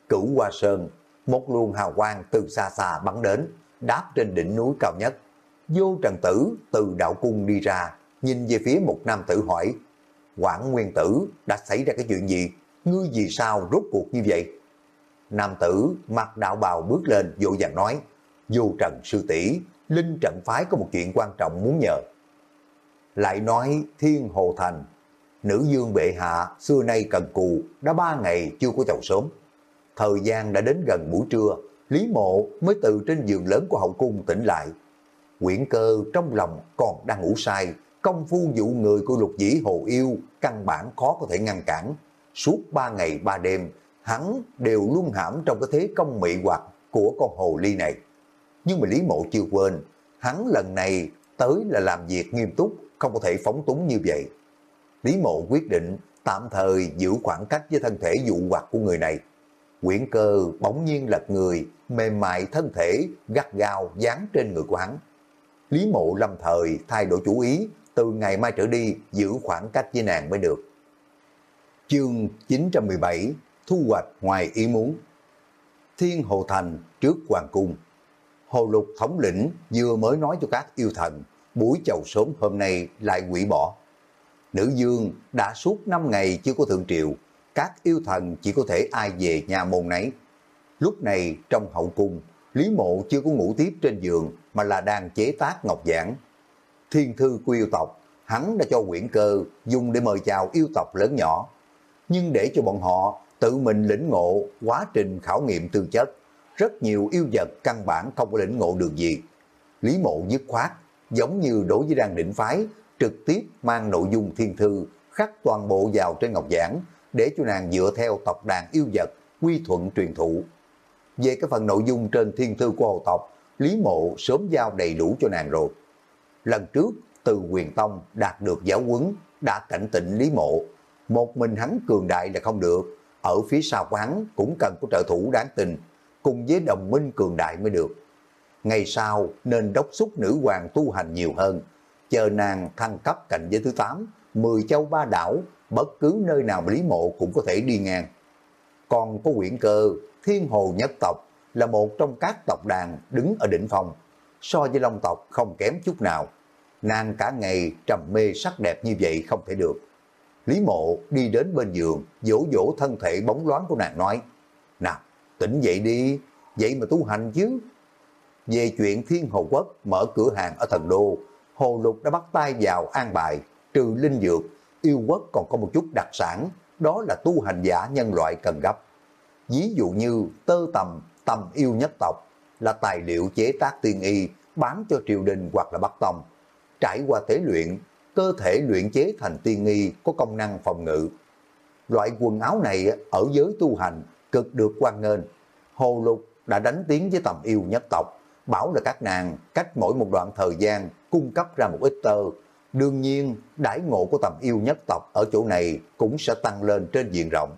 Cửu Hoa Sơn, một luồng hào quang từ xa xa bắn đến, đáp trên đỉnh núi cao nhất. Vô Trần Tử từ đạo cung đi ra, nhìn về phía một nam tử hỏi, Quảng Nguyên Tử đã xảy ra cái chuyện gì? Ngươi vì sao rốt cuộc như vậy? Nam tử mặc đạo bào bước lên vội vàng nói, Vô Trần Sư tỷ Linh Trận Phái có một chuyện quan trọng muốn nhờ. Lại nói Thiên Hồ Thành, nữ dương bệ hạ xưa nay cần cù, đã ba ngày chưa có chầu sớm. Thời gian đã đến gần buổi trưa, Lý Mộ mới từ trên giường lớn của hậu cung tỉnh lại. Quyển cơ trong lòng còn đang ngủ say, công phu dụ người của lục dĩ hồ yêu căn bản khó có thể ngăn cản. Suốt ba ngày ba đêm, hắn đều luôn hãm trong cái thế công mị hoặc của con hồ ly này. Nhưng mà Lý Mộ chưa quên, hắn lần này tới là làm việc nghiêm túc, không có thể phóng túng như vậy. Lý Mộ quyết định tạm thời giữ khoảng cách với thân thể dụ hoặc của người này. Quyển cơ bỗng nhiên lật người, mềm mại thân thể, gắt gao dán trên người của hắn. Lý mộ lâm thời thay đổi chủ ý, từ ngày mai trở đi giữ khoảng cách với nàng mới được. Chương 917 Thu hoạch ngoài ý muốn Thiên Hồ Thành trước Hoàng Cung Hồ Lục thống lĩnh vừa mới nói cho các yêu thần buổi chầu sớm hôm nay lại quỷ bỏ. Nữ dương đã suốt 5 ngày chưa có thượng triệu, các yêu thần chỉ có thể ai về nhà môn nấy. Lúc này trong hậu cung, Lý Mộ chưa có ngủ tiếp trên giường mà là đang chế tác ngọc giảng. Thiên thư của yêu tộc, hắn đã cho quyển cơ dùng để mời chào yêu tộc lớn nhỏ. Nhưng để cho bọn họ tự mình lĩnh ngộ quá trình khảo nghiệm tư chất, rất nhiều yêu vật căn bản không có lĩnh ngộ được gì. Lý Mộ dứt khoát, giống như đối với đàn đỉnh phái, trực tiếp mang nội dung thiên thư khắc toàn bộ vào trên ngọc giảng để cho nàng dựa theo tộc đàn yêu vật quy thuận truyền thụ. Về cái phần nội dung trên thiên thư của hồ tộc, Lý Mộ sớm giao đầy đủ cho nàng rồi. Lần trước, từ quyền tông đạt được giáo huấn đã cảnh tỉnh Lý Mộ. Một mình hắn cường đại là không được, ở phía sau của hắn cũng cần có trợ thủ đáng tin, cùng với đồng minh cường đại mới được. Ngày sau nên đốc xúc nữ hoàng tu hành nhiều hơn, chờ nàng thăng cấp cảnh giới thứ 8, 10 châu ba đảo, bất cứ nơi nào Lý Mộ cũng có thể đi ngang. Còn có quyển cơ, thiên hồ nhất tộc là một trong các tộc đàn đứng ở đỉnh phong, so với long tộc không kém chút nào. Nàng cả ngày trầm mê sắc đẹp như vậy không thể được. Lý mộ đi đến bên giường, dỗ dỗ thân thể bóng loáng của nàng nói, Nào, tỉnh dậy đi, vậy mà tu hành chứ. Về chuyện Thiên Hồ Quốc mở cửa hàng ở thần đô, Hồ Lục đã bắt tay vào an bài, trừ linh dược, yêu quốc còn có một chút đặc sản, đó là tu hành giả nhân loại cần gấp. Ví dụ như tơ tầm, tầm yêu nhất tộc, là tài liệu chế tác tiên y, bán cho triều đình hoặc là bắt tông. Trải qua tế luyện, cơ thể luyện chế thành tiên nghi có công năng phòng ngự. Loại quần áo này ở giới tu hành cực được quan nghênh. Hồ Lục đã đánh tiếng với tầm yêu nhất tộc, bảo là các nàng cách mỗi một đoạn thời gian cung cấp ra một ít tơ. Đương nhiên, đãi ngộ của tầm yêu nhất tộc ở chỗ này cũng sẽ tăng lên trên diện rộng.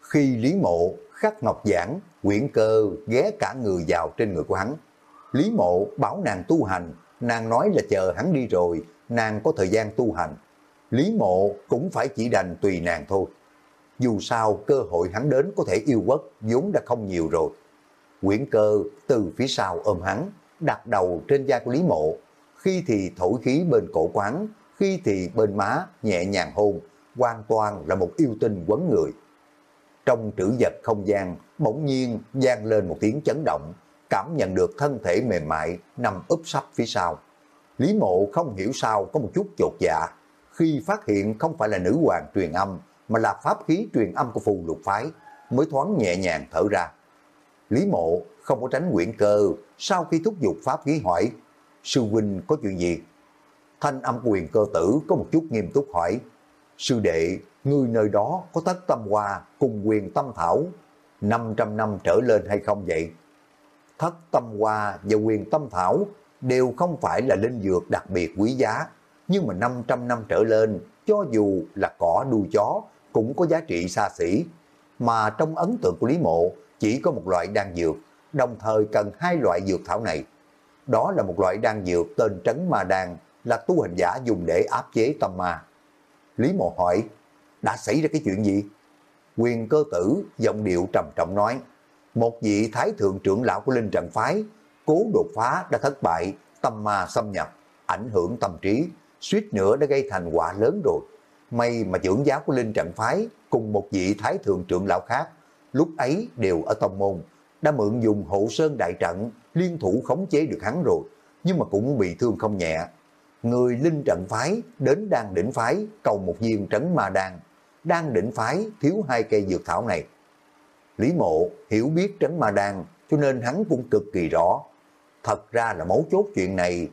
Khi Lý Mộ khắc ngọc giảng, quyển cơ ghé cả người vào trên người của hắn. Lý Mộ bảo nàng tu hành, nàng nói là chờ hắn đi rồi, nàng có thời gian tu hành. Lý Mộ cũng phải chỉ đành tùy nàng thôi. Dù sao cơ hội hắn đến có thể yêu quất vốn đã không nhiều rồi. Quyển cơ từ phía sau ôm hắn, đặt đầu trên da của Lý Mộ. Khi thì thổi khí bên cổ quán, khi thì bên má nhẹ nhàng hôn, hoàn toàn là một yêu tinh quấn người. Trong trữ vật không gian, bỗng nhiên gian lên một tiếng chấn động, cảm nhận được thân thể mềm mại nằm úp sắp phía sau. Lý mộ không hiểu sao có một chút chột dạ, khi phát hiện không phải là nữ hoàng truyền âm, mà là pháp khí truyền âm của phù lục phái, mới thoáng nhẹ nhàng thở ra. Lý mộ không có tránh quyển cơ, sau khi thúc giục pháp khí hỏi, sư huynh có chuyện gì? Thanh âm quyền cơ tử có một chút nghiêm túc hỏi, sư đệ, người nơi đó có tất tâm hoa cùng quyền tâm thảo 500 năm trở lên hay không vậy? Thất tâm hoa và quyền tâm thảo đều không phải là linh dược đặc biệt quý giá, nhưng mà 500 năm trở lên, cho dù là cỏ đuôi chó, cũng có giá trị xa xỉ. Mà trong ấn tượng của Lý Mộ, chỉ có một loại đan dược, đồng thời cần hai loại dược thảo này. Đó là một loại đan dược tên Trấn Ma Đan, là tu hành giả dùng để áp chế tâm ma. Lý Mộ hỏi, đã xảy ra cái chuyện gì? Quyền cơ tử, giọng điệu trầm trọng nói, một vị thái thượng trưởng lão của Linh Trận Phái, cố đột phá đã thất bại, tâm ma xâm nhập, ảnh hưởng tâm trí, suýt nữa đã gây thành quả lớn rồi. May mà trưởng giáo của Linh Trận Phái cùng một vị thái thượng trưởng lão khác, lúc ấy đều ở tông môn, đã mượn dùng hộ sơn đại trận, liên thủ khống chế được hắn rồi, nhưng mà cũng bị thương không nhẹ. Người Linh Trận Phái đến đan đỉnh phái cầu một viên trấn ma đan, đan đỉnh phái thiếu hai cây dược thảo này. Lý mộ hiểu biết trấn ma đan cho nên hắn cũng cực kỳ rõ. Thật ra là mấu chốt chuyện này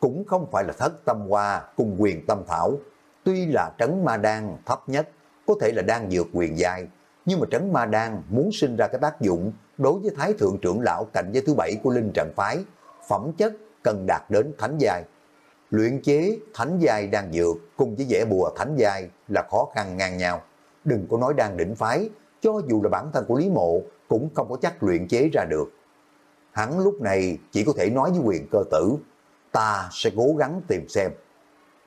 cũng không phải là thất tâm hoa cùng quyền tâm thảo. Tuy là trấn ma đan thấp nhất, có thể là đang dược quyền giai, nhưng mà trấn ma đan muốn sinh ra cái tác dụng đối với thái thượng trưởng lão cạnh giới thứ bảy của linh trận phái, phẩm chất cần đạt đến thánh giai. Luyện chế thánh giai đan dược cùng với dễ bùa thánh giai là khó khăn ngang nhau. Đừng có nói đang đỉnh phái, cho dù là bản thân của Lý Mộ cũng không có chắc luyện chế ra được. Hắn lúc này chỉ có thể nói với quyền cơ tử, ta sẽ cố gắng tìm xem.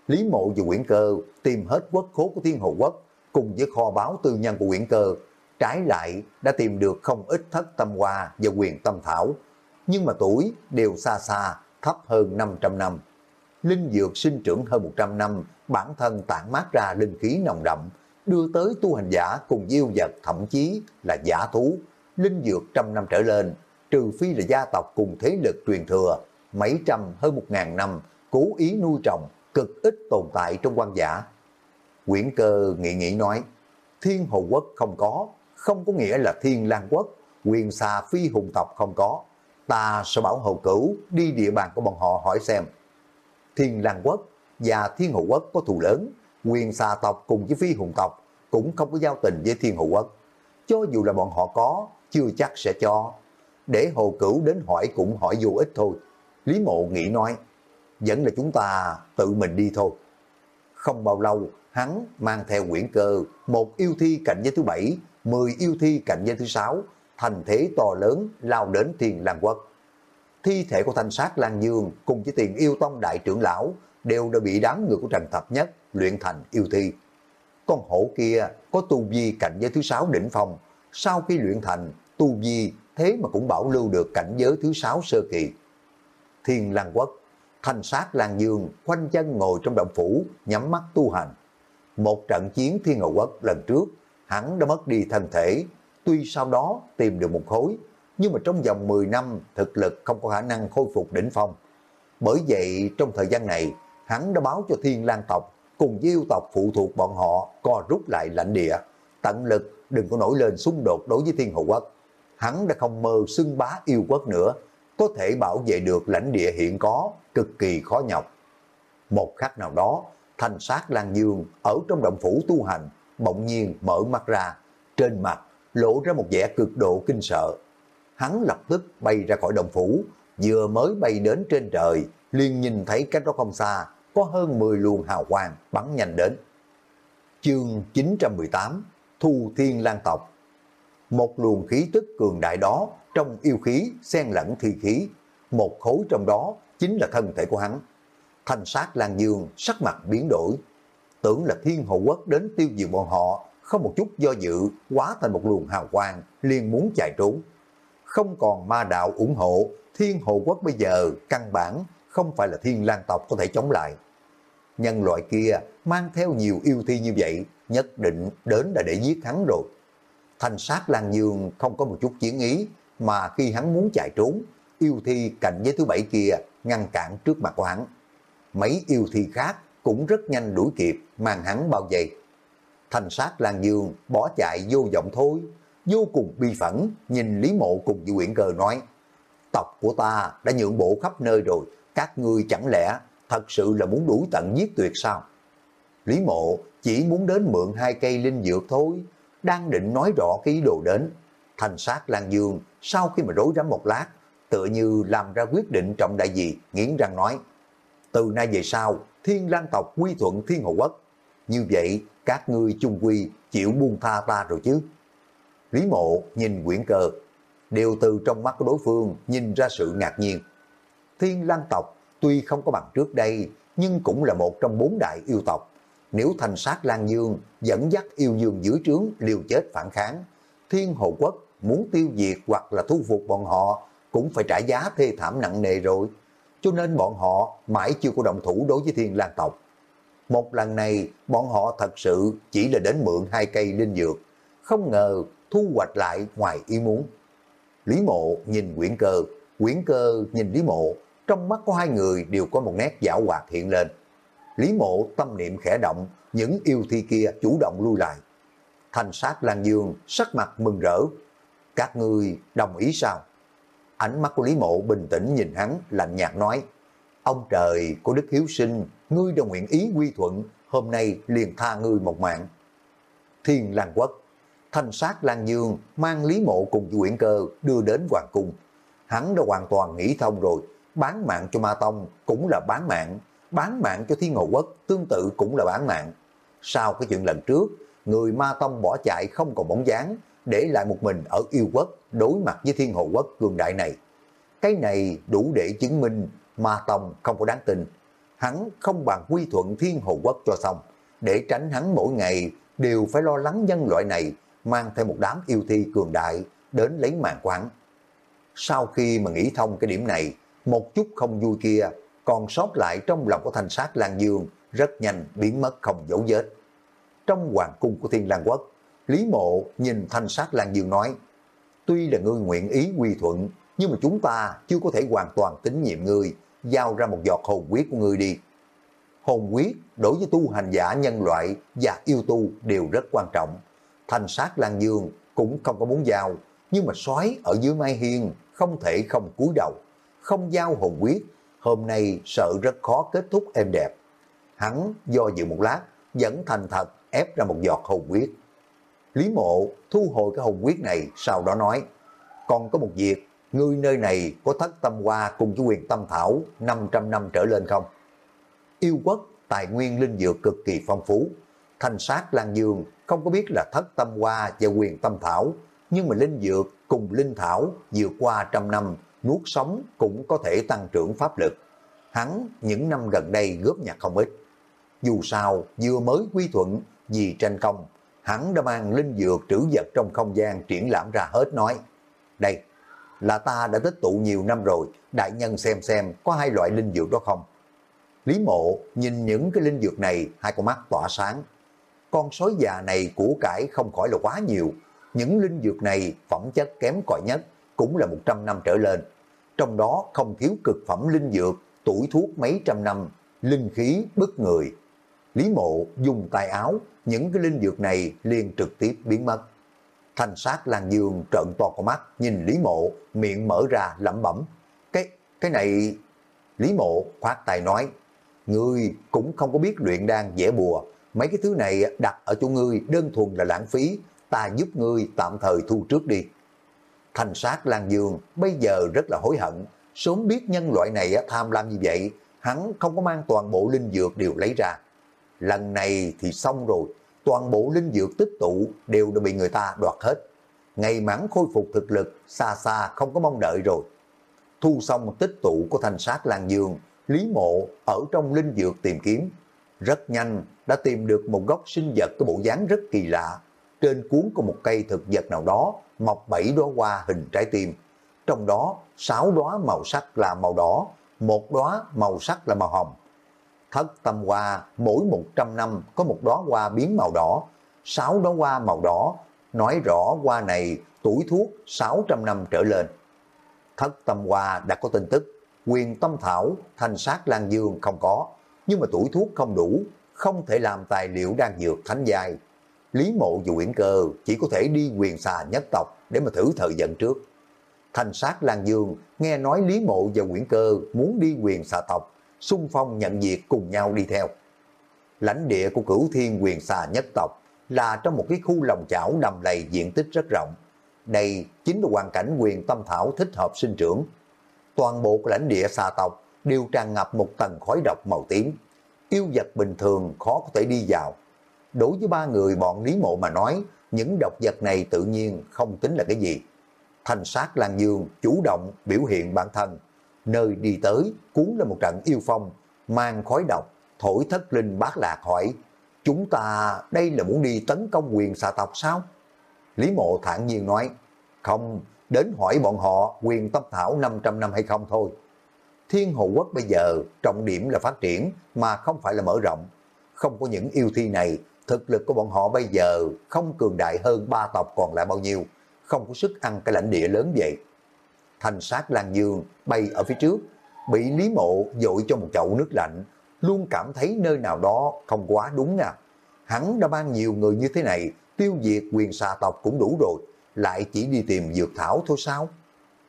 Lý Mộ và Quyển Cơ tìm hết quốc khố của Thiên Hồ Quốc cùng với kho báo tư nhân của Quyển Cơ, trái lại đã tìm được không ít thất tâm hoa và quyền tâm thảo, nhưng mà tuổi đều xa xa, thấp hơn 500 năm. linh dược sinh trưởng hơn 100 năm, bản thân tản mát ra linh khí nồng đậm, đưa tới tu hành giả cùng yêu vật thậm chí là giả thú, linh dược trăm năm trở lên, trừ phi là gia tộc cùng thế lực truyền thừa, mấy trăm hơn một ngàn năm, cố ý nuôi trồng, cực ít tồn tại trong quan giả. Quyển cơ nghĩ nghĩ nói, thiên hồ quốc không có, không có nghĩa là thiên lang quốc, quyền xà phi hùng tộc không có. Ta sẽ bảo hầu cửu đi địa bàn của bọn họ hỏi xem. Thiên lang quốc và thiên hồ quốc có thù lớn, quyền xà tộc cùng với phi hùng tộc cũng không có giao tình với thiên hồ quốc. Cho dù là bọn họ có, chưa chắc sẽ cho. Để hồ cửu đến hỏi cũng hỏi vô ích thôi. Lý mộ nghĩ nói, vẫn là chúng ta tự mình đi thôi. Không bao lâu, hắn mang theo quyển cơ, một yêu thi cạnh với thứ bảy, mười yêu thi cạnh với thứ sáu, thành thế to lớn lao đến thiền làm quốc. Thi thể của thanh sát Lan Dương cùng với tiền yêu tông đại trưởng lão đều đã bị đám người của Trần Thập Nhất luyện thành yêu thi. Con hổ kia có tu vi cạnh giới thứ sáu đỉnh phòng sau khi luyện thành tu vi thế mà cũng bảo lưu được cảnh giới thứ sáu sơ kỳ. Thiên Lang Quốc, thanh sát Lan Dương khoanh chân ngồi trong động phủ, nhắm mắt tu hành. Một trận chiến Thiên hậu Quốc lần trước, hắn đã mất đi thân thể, tuy sau đó tìm được một khối, nhưng mà trong vòng 10 năm thực lực không có khả năng khôi phục đỉnh phong. Bởi vậy trong thời gian này, hắn đã báo cho Thiên Lang tộc cùng với yêu tộc phụ thuộc bọn họ co rút lại lãnh địa, tận lực đừng có nổi lên xung đột đối với Thiên hậu Quốc. Hắn đã không mơ xưng bá yêu quốc nữa, có thể bảo vệ được lãnh địa hiện có, cực kỳ khó nhọc. Một khắc nào đó, thanh sát Lan Dương ở trong động phủ tu hành, bỗng nhiên mở mắt ra, trên mặt lộ ra một vẻ cực độ kinh sợ. Hắn lập tức bay ra khỏi động phủ, vừa mới bay đến trên trời, liền nhìn thấy cách đó không xa, có hơn 10 luồng hào quang bắn nhanh đến. Chương 918 Thu Thiên Lan Tộc một luồng khí tức cường đại đó trong yêu khí xen lẫn thi khí, một khối trong đó chính là thân thể của hắn. Thanh sát Lan Dương sắc mặt biến đổi, tưởng là thiên hộ quốc đến tiêu diệt bọn họ, không một chút do dự, quá thành một luồng hào quang, liền muốn chạy trốn. Không còn ma đạo ủng hộ, thiên hộ quốc bây giờ căn bản không phải là thiên lang tộc có thể chống lại. Nhân loại kia mang theo nhiều yêu thi như vậy, nhất định đến là để giết hắn rồi thành sát Lan Dương không có một chút chiến ý, mà khi hắn muốn chạy trốn, yêu thi cạnh với thứ bảy kia ngăn cản trước mặt của hắn. Mấy yêu thi khác cũng rất nhanh đuổi kịp, mang hắn bao vây. thành sát Lan Dương bỏ chạy vô vọng thôi, vô cùng bi phẫn, nhìn Lý Mộ cùng Dư Quyển Cờ nói, tộc của ta đã nhượng bộ khắp nơi rồi, các ngươi chẳng lẽ thật sự là muốn đuổi tận giết tuyệt sao? Lý Mộ chỉ muốn đến mượn hai cây linh dược thôi, đang định nói rõ cái ý đồ đến. Thành sát Lan Dương sau khi mà rối rắm một lát, tựa như làm ra quyết định trọng đại gì, nghiến răng nói, từ nay về sau, thiên lang tộc quy thuận thiên hồ quốc. Như vậy, các ngươi chung quy chịu buông tha ta rồi chứ. Lý mộ nhìn quyển cờ, đều từ trong mắt của đối phương nhìn ra sự ngạc nhiên. Thiên lang tộc tuy không có bằng trước đây, nhưng cũng là một trong bốn đại yêu tộc. Nếu thành sát Lan Dương dẫn dắt yêu dương dưới trướng liều chết phản kháng, thiên hồ quốc muốn tiêu diệt hoặc là thu phục bọn họ cũng phải trả giá thê thảm nặng nề rồi. Cho nên bọn họ mãi chưa có động thủ đối với thiên lang tộc. Một lần này bọn họ thật sự chỉ là đến mượn hai cây linh dược, không ngờ thu hoạch lại ngoài ý muốn. Lý mộ nhìn quyển cơ, quyển cơ nhìn Lý mộ, trong mắt của hai người đều có một nét giả hoạt hiện lên. Lý mộ tâm niệm khẽ động, những yêu thi kia chủ động lui lại. Thành sát Lan Dương sắc mặt mừng rỡ. Các ngươi đồng ý sao? Ánh mắt của Lý mộ bình tĩnh nhìn hắn, lạnh nhạt nói. Ông trời của đức hiếu sinh, ngươi đã nguyện ý quy thuận, hôm nay liền tha ngươi một mạng. Thiên Lan Quốc Thanh sát Lan Dương mang Lý Mộ cùng Quyển Cơ đưa đến Hoàng Cung. Hắn đã hoàn toàn nghĩ thông rồi, bán mạng cho Ma Tông cũng là bán mạng, bán mạng cho Thiên Ngộ Quốc tương tự cũng là bán mạng. Sau cái chuyện lần trước, người Ma Tông bỏ chạy không còn bóng dáng, để lại một mình ở yêu quốc đối mặt với Thiên Hồ Quốc cường đại này. Cái này đủ để chứng minh Ma Tông không có đáng tin. Hắn không bằng quy thuận Thiên Hồ Quốc cho xong, để tránh hắn mỗi ngày đều phải lo lắng nhân loại này mang theo một đám yêu thi cường đại đến lấy mạng quán. Sau khi mà nghĩ thông cái điểm này, một chút không vui kia còn sót lại trong lòng của thanh sát Lan Dương rất nhanh biến mất không dấu vết. Trong hoàng cung của Thiên Lan Quốc, Lý Mộ nhìn thanh sát Lan Dương nói, tuy là ngươi nguyện ý quy thuận, nhưng mà chúng ta chưa có thể hoàn toàn tín nhiệm ngươi, giao ra một giọt hồn huyết của ngươi đi. Hồn huyết đối với tu hành giả nhân loại và yêu tu đều rất quan trọng. Thanh sát Lan Dương cũng không có muốn giao, nhưng mà xoáy ở dưới Mai Hiên không thể không cúi đầu, không giao hồn huyết, hôm nay sợ rất khó kết thúc êm đẹp. Hắn do dự một lát, vẫn thành thật ép ra một giọt hồn huyết. Lý mộ thu hồi cái hồn huyết này, sau đó nói, còn có một việc, ngươi nơi này có thất tâm hoa cùng với quyền tâm thảo 500 năm trở lên không? Yêu quốc, tài nguyên linh dược cực kỳ phong phú. Thanh sát Lan Dương không có biết là thất tâm hoa và quyền tâm thảo, nhưng mà linh dược cùng linh thảo vượt qua trăm năm, nuốt sống cũng có thể tăng trưởng pháp lực. Hắn những năm gần đây góp nhặt không ít. Dù sao, vừa mới quy thuận vì tranh công, hắn đã mang linh dược trữ vật trong không gian triển lãm ra hết nói. Đây, là ta đã tích tụ nhiều năm rồi, đại nhân xem xem có hai loại linh dược đó không. Lý mộ nhìn những cái linh dược này, hai con mắt tỏa sáng. Con sói già này của cải không khỏi là quá nhiều, những linh dược này phẩm chất kém cỏi nhất cũng là 100 năm trở lên. Trong đó không thiếu cực phẩm linh dược, tuổi thuốc mấy trăm năm, linh khí bức người. Lý mộ dùng tay áo, những cái linh dược này liền trực tiếp biến mất. Thanh sát làng Dương trợn to con mắt, nhìn Lý mộ, miệng mở ra lẩm bẩm. Cái, cái này... Lý mộ khoát tay nói, ngươi cũng không có biết luyện đan dễ bùa, mấy cái thứ này đặt ở chỗ ngươi đơn thuần là lãng phí, ta giúp ngươi tạm thời thu trước đi. Thành sát Lan Dương bây giờ rất là hối hận, sớm biết nhân loại này tham lam như vậy, hắn không có mang toàn bộ linh dược đều lấy ra. Lần này thì xong rồi, toàn bộ linh dược tích tụ đều đã bị người ta đoạt hết. Ngày mắn khôi phục thực lực, xa xa không có mong đợi rồi. Thu xong tích tụ của thanh sát Lan Dương, Lý Mộ ở trong linh dược tìm kiếm. Rất nhanh đã tìm được một gốc sinh vật có bộ dáng rất kỳ lạ, trên cuốn có một cây thực vật nào đó mọc bảy đóa hoa hình trái tim. Trong đó, sáu đóa màu sắc là màu đỏ, một đóa màu sắc là màu hồng. Thất tâm hoa mỗi 100 năm có một đóa hoa biến màu đỏ, sáu đóa hoa màu đỏ, nói rõ hoa này tuổi thuốc 600 năm trở lên. Thất tâm hoa đã có tin tức, quyền tâm thảo, thanh sát lan dương không có, nhưng mà tuổi thuốc không đủ, không thể làm tài liệu đang dược thánh giai Lý Mộ và Nguyễn Cơ chỉ có thể đi quyền xà nhất tộc để mà thử thời giận trước. Thành sát Lan Dương nghe nói Lý Mộ và Nguyễn Cơ muốn đi quyền xà tộc, xung phong nhận việc cùng nhau đi theo. Lãnh địa của cửu thiên quyền xà nhất tộc là trong một cái khu lòng chảo đầm lầy diện tích rất rộng. Đây chính là hoàn cảnh quyền tâm thảo thích hợp sinh trưởng. Toàn bộ của lãnh địa xà tộc đều tràn ngập một tầng khói độc màu tím. Yêu vật bình thường khó có thể đi vào, đối với ba người bọn Lý Mộ mà nói, những độc vật này tự nhiên không tính là cái gì. thành sát Lan Dương chủ động biểu hiện bản thân, nơi đi tới cuốn lên một trận yêu phong, mang khói độc, thổi thất linh bát lạc hỏi, chúng ta đây là muốn đi tấn công quyền xà tộc sao? Lý Mộ thản nhiên nói, không, đến hỏi bọn họ quyền tâm thảo 500 năm hay không thôi. Thiên Hồ Quốc bây giờ trọng điểm là phát triển mà không phải là mở rộng. Không có những yêu thi này thực lực của bọn họ bây giờ không cường đại hơn ba tộc còn lại bao nhiêu, không có sức ăn cái lãnh địa lớn vậy. Thành sát Lan Dương bay ở phía trước, bị Lý Mộ dội cho một chậu nước lạnh, luôn cảm thấy nơi nào đó không quá đúng nè. Hắn đã mang nhiều người như thế này, tiêu diệt quyền xà tộc cũng đủ rồi, lại chỉ đi tìm dược thảo thôi sao?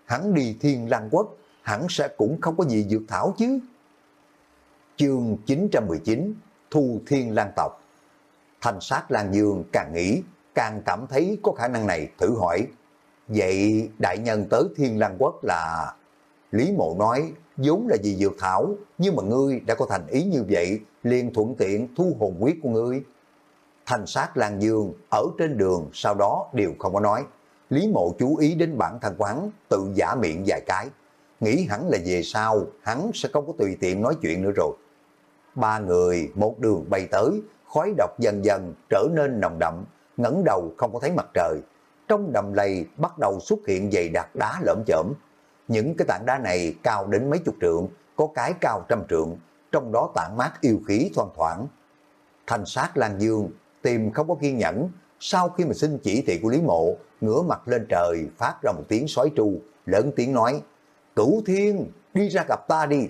Hắn đi thiên lang quốc, hắn sẽ cũng không có gì dược thảo chứ. Chương 919 Thu Thiên Lang Tộc thành sát Lan Dương càng nghĩ, càng cảm thấy có khả năng này thử hỏi. Vậy đại nhân tới Thiên Lan Quốc là... Lý Mộ nói, vốn là vì dược thảo, nhưng mà ngươi đã có thành ý như vậy, liền thuận tiện thu hồn huyết của ngươi. thành sát Lan Dương ở trên đường sau đó đều không có nói. Lý Mộ chú ý đến bản thân quán, tự giả miệng vài cái. Nghĩ hẳn là về sau, hắn sẽ không có tùy tiện nói chuyện nữa rồi. Ba người một đường bay tới, khói độc dần dần trở nên nồng đậm, ngẩng đầu không có thấy mặt trời. Trong đầm lầy bắt đầu xuất hiện dày đặc đá lởm chởm. Những cái tảng đá này cao đến mấy chục trượng, có cái cao trăm trượng, trong đó tản mát yêu khí thoang thoảng. Thành sát Lan Dương tìm không có kiên nhẫn, sau khi mà xin chỉ thị của Lý Mộ, ngửa mặt lên trời phát ra một tiếng sói tru, lớn tiếng nói, Cửu Thiên, đi ra gặp ta đi.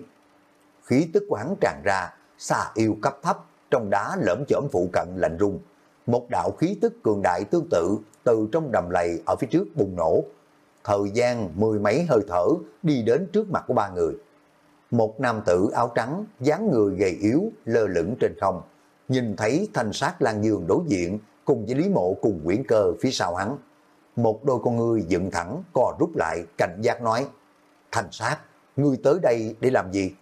Khí tức của hắn tràn ra, xà yêu cấp thấp, trong đá lởm chởm phụ cận lạnh rung. Một đạo khí tức cường đại tương tự từ trong đầm lầy ở phía trước bùng nổ. Thời gian mười mấy hơi thở đi đến trước mặt của ba người. Một nam tử áo trắng, dáng người gầy yếu, lơ lửng trên không. Nhìn thấy thanh sát Lan Dương đối diện cùng với Lý Mộ cùng quyển cơ phía sau hắn. Một đôi con ngươi dựng thẳng, co rút lại, cảnh giác nói, Thanh sát, ngươi tới đây để làm gì?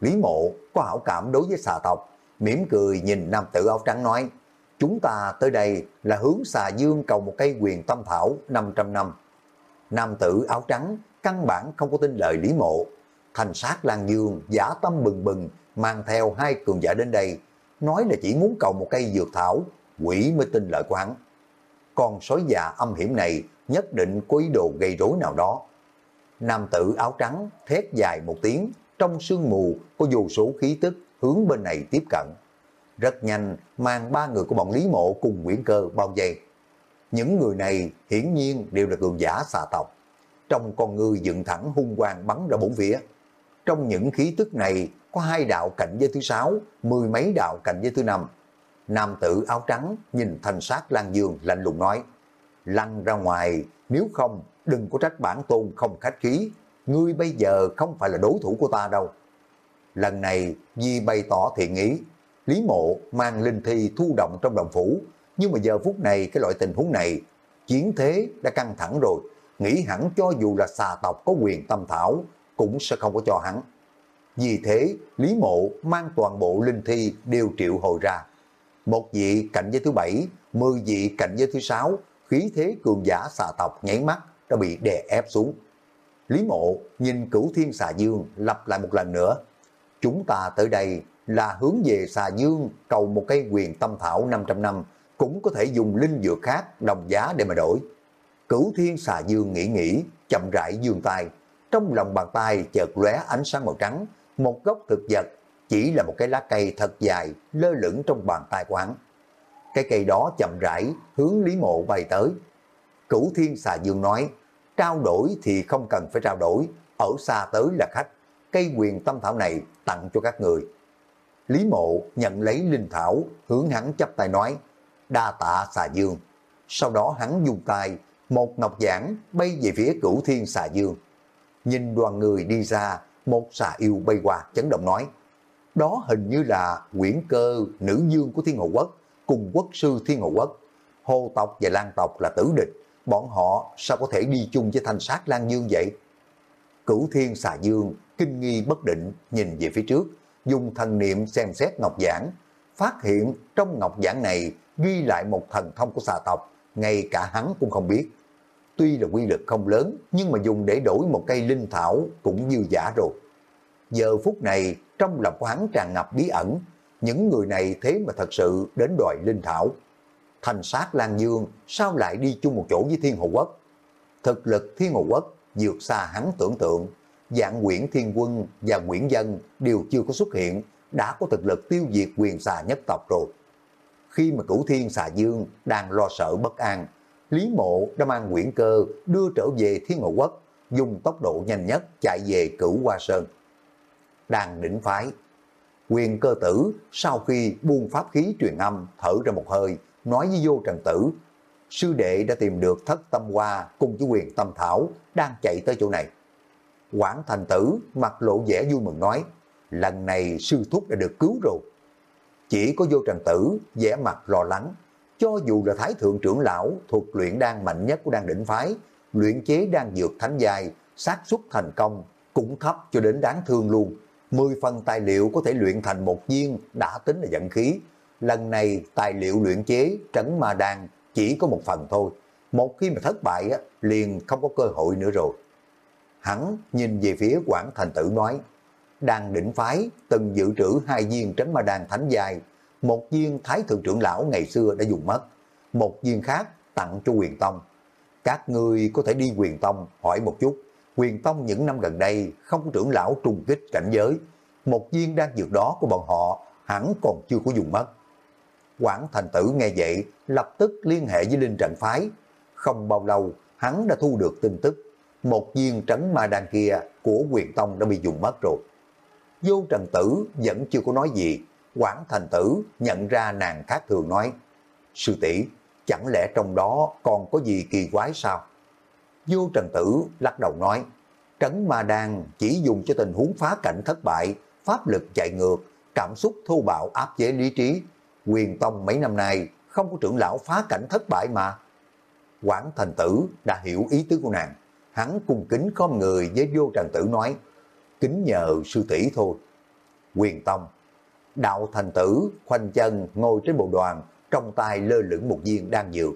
Lý Mộ có hảo cảm đối với xà tộc, mỉm cười nhìn nam tử áo trắng nói, chúng ta tới đây là hướng xà dương cầu một cây quyền tâm thảo 500 năm. Nam tử áo trắng căn bản không có tin lời Lý Mộ, thành sát Lan Dương giả tâm bừng bừng mang theo hai cường giả đến đây, nói là chỉ muốn cầu một cây dược thảo, quỷ mới tin lời của hắn. Con sói già âm hiểm này nhất định có ý đồ gây rối nào đó. Nam tử áo trắng thét dài một tiếng, trong sương mù có dù số khí tức hướng bên này tiếp cận. Rất nhanh mang ba người của bọn Lý Mộ cùng Nguyễn Cơ bao vây. Những người này hiển nhiên đều là cường giả xà tộc. Trong con ngư dựng thẳng hung quang bắn ra bốn phía. Trong những khí tức này có hai đạo cạnh giới thứ sáu, mười mấy đạo cạnh giới thứ năm. Nam tử áo trắng nhìn thành sát Lan Dương lạnh lùng nói, lăn ra ngoài, nếu không đừng có trách bản tôn không khách khí, ngươi bây giờ không phải là đối thủ của ta đâu. Lần này Di bày tỏ thiện ý, Lý Mộ mang linh thi thu động trong đồng phủ, nhưng mà giờ phút này cái loại tình huống này, chiến thế đã căng thẳng rồi, nghĩ hẳn cho dù là xà tộc có quyền tâm thảo, cũng sẽ không có cho hắn. Vì thế, Lý Mộ mang toàn bộ linh thi đều triệu hồi ra. Một vị cạnh giới thứ bảy, mười vị cạnh giới thứ sáu, khí thế cường giả xà tộc nháy mắt đã bị đè ép xuống. Lý Mộ nhìn cửu thiên xà dương lặp lại một lần nữa. Chúng ta tới đây là hướng về xà dương cầu một cây quyền tâm thảo 500 năm, cũng có thể dùng linh dược khác đồng giá để mà đổi. Cửu thiên xà dương nghĩ nghĩ, chậm rãi dương tay. Trong lòng bàn tay chợt lóe ánh sáng màu trắng, một gốc thực vật chỉ là một cái lá cây thật dài lơ lửng trong bàn tay của hắn. Cái cây đó chậm rãi hướng Lý Mộ bay tới. Cửu Thiên Xà Dương nói, trao đổi thì không cần phải trao đổi, ở xa tới là khách, cây quyền tâm thảo này tặng cho các người. Lý Mộ nhận lấy linh thảo, hướng hắn chấp tay nói, đa tạ Xà Dương. Sau đó hắn dùng tay, một ngọc giảng bay về phía Cửu Thiên Xà Dương. Nhìn đoàn người đi ra, một xà yêu bay qua chấn động nói, đó hình như là quyển cơ nữ dương của Thiên Hồ Quốc cùng quốc sư Thiên Hồ Quốc. Hồ tộc và Lan tộc là tử địch, bọn họ sao có thể đi chung với thanh sát Lan Dương vậy? Cửu Thiên xà Dương kinh nghi bất định nhìn về phía trước, dùng thần niệm xem xét ngọc giảng, phát hiện trong ngọc giảng này ghi lại một thần thông của xà tộc, ngay cả hắn cũng không biết. Tuy là quy lực không lớn, nhưng mà dùng để đổi một cây linh thảo cũng dư giả rồi. Giờ phút này, trong lòng của hắn tràn ngập bí ẩn, những người này thế mà thật sự đến đòi linh thảo. Thành sát Lan Dương sao lại đi chung một chỗ với Thiên Hồ Quốc? Thực lực Thiên Hồ Quốc vượt xa hắn tưởng tượng, dạng Nguyễn Thiên Quân và Nguyễn Dân đều chưa có xuất hiện, đã có thực lực tiêu diệt quyền xà nhất tộc rồi. Khi mà cửu thiên xà dương đang lo sợ bất an, Lý Mộ đã mang Nguyễn Cơ đưa trở về Thiên Hồ Quốc, dùng tốc độ nhanh nhất chạy về cửu Hoa Sơn. đang đỉnh phái Quyền cơ tử sau khi buông pháp khí truyền âm thở ra một hơi, nói với vô trần tử, sư đệ đã tìm được thất tâm hoa cùng với quyền tâm thảo đang chạy tới chỗ này. Quảng thành tử mặt lộ vẻ vui mừng nói, lần này sư thúc đã được cứu rồi. Chỉ có vô trần tử vẻ mặt lo lắng, cho dù là thái thượng trưởng lão thuộc luyện đan mạnh nhất của đan đỉnh phái, luyện chế đan dược thánh dài, xác suất thành công cũng thấp cho đến đáng thương luôn. 10 phần tài liệu có thể luyện thành một viên đã tính là dẫn khí. Lần này tài liệu luyện chế trấn ma đan chỉ có một phần thôi. Một khi mà thất bại liền không có cơ hội nữa rồi. Hắn nhìn về phía Quảng Thành Tử nói, đang đỉnh phái từng dự trữ hai viên trấn ma đàn thánh dài, một viên thái thượng trưởng lão ngày xưa đã dùng mất, một viên khác tặng cho quyền tông. Các ngươi có thể đi quyền tông hỏi một chút, quyền tông những năm gần đây không trưởng lão trùng kích cảnh giới, một viên đang dược đó của bọn họ hẳn còn chưa có dùng mất. Quảng thành tử nghe vậy, lập tức liên hệ với Linh Trận Phái. Không bao lâu, hắn đã thu được tin tức, một viên trấn ma đan kia của quyền tông đã bị dùng mất rồi. Vô trần tử vẫn chưa có nói gì, Quảng thành tử nhận ra nàng khác thường nói, Sư tỷ chẳng lẽ trong đó còn có gì kỳ quái sao? Vô trần tử lắc đầu nói, trấn ma đan chỉ dùng cho tình huống phá cảnh thất bại, pháp lực chạy ngược, cảm xúc thô bạo áp chế lý trí. Quyền tông mấy năm nay không có trưởng lão phá cảnh thất bại mà. Quảng thành tử đã hiểu ý tứ của nàng. Hắn cung kính con người với vô trần tử nói, kính nhờ sư tỷ thôi. Quyền tông, đạo thành tử khoanh chân ngồi trên bộ đoàn, trong tay lơ lửng một viên đang dược.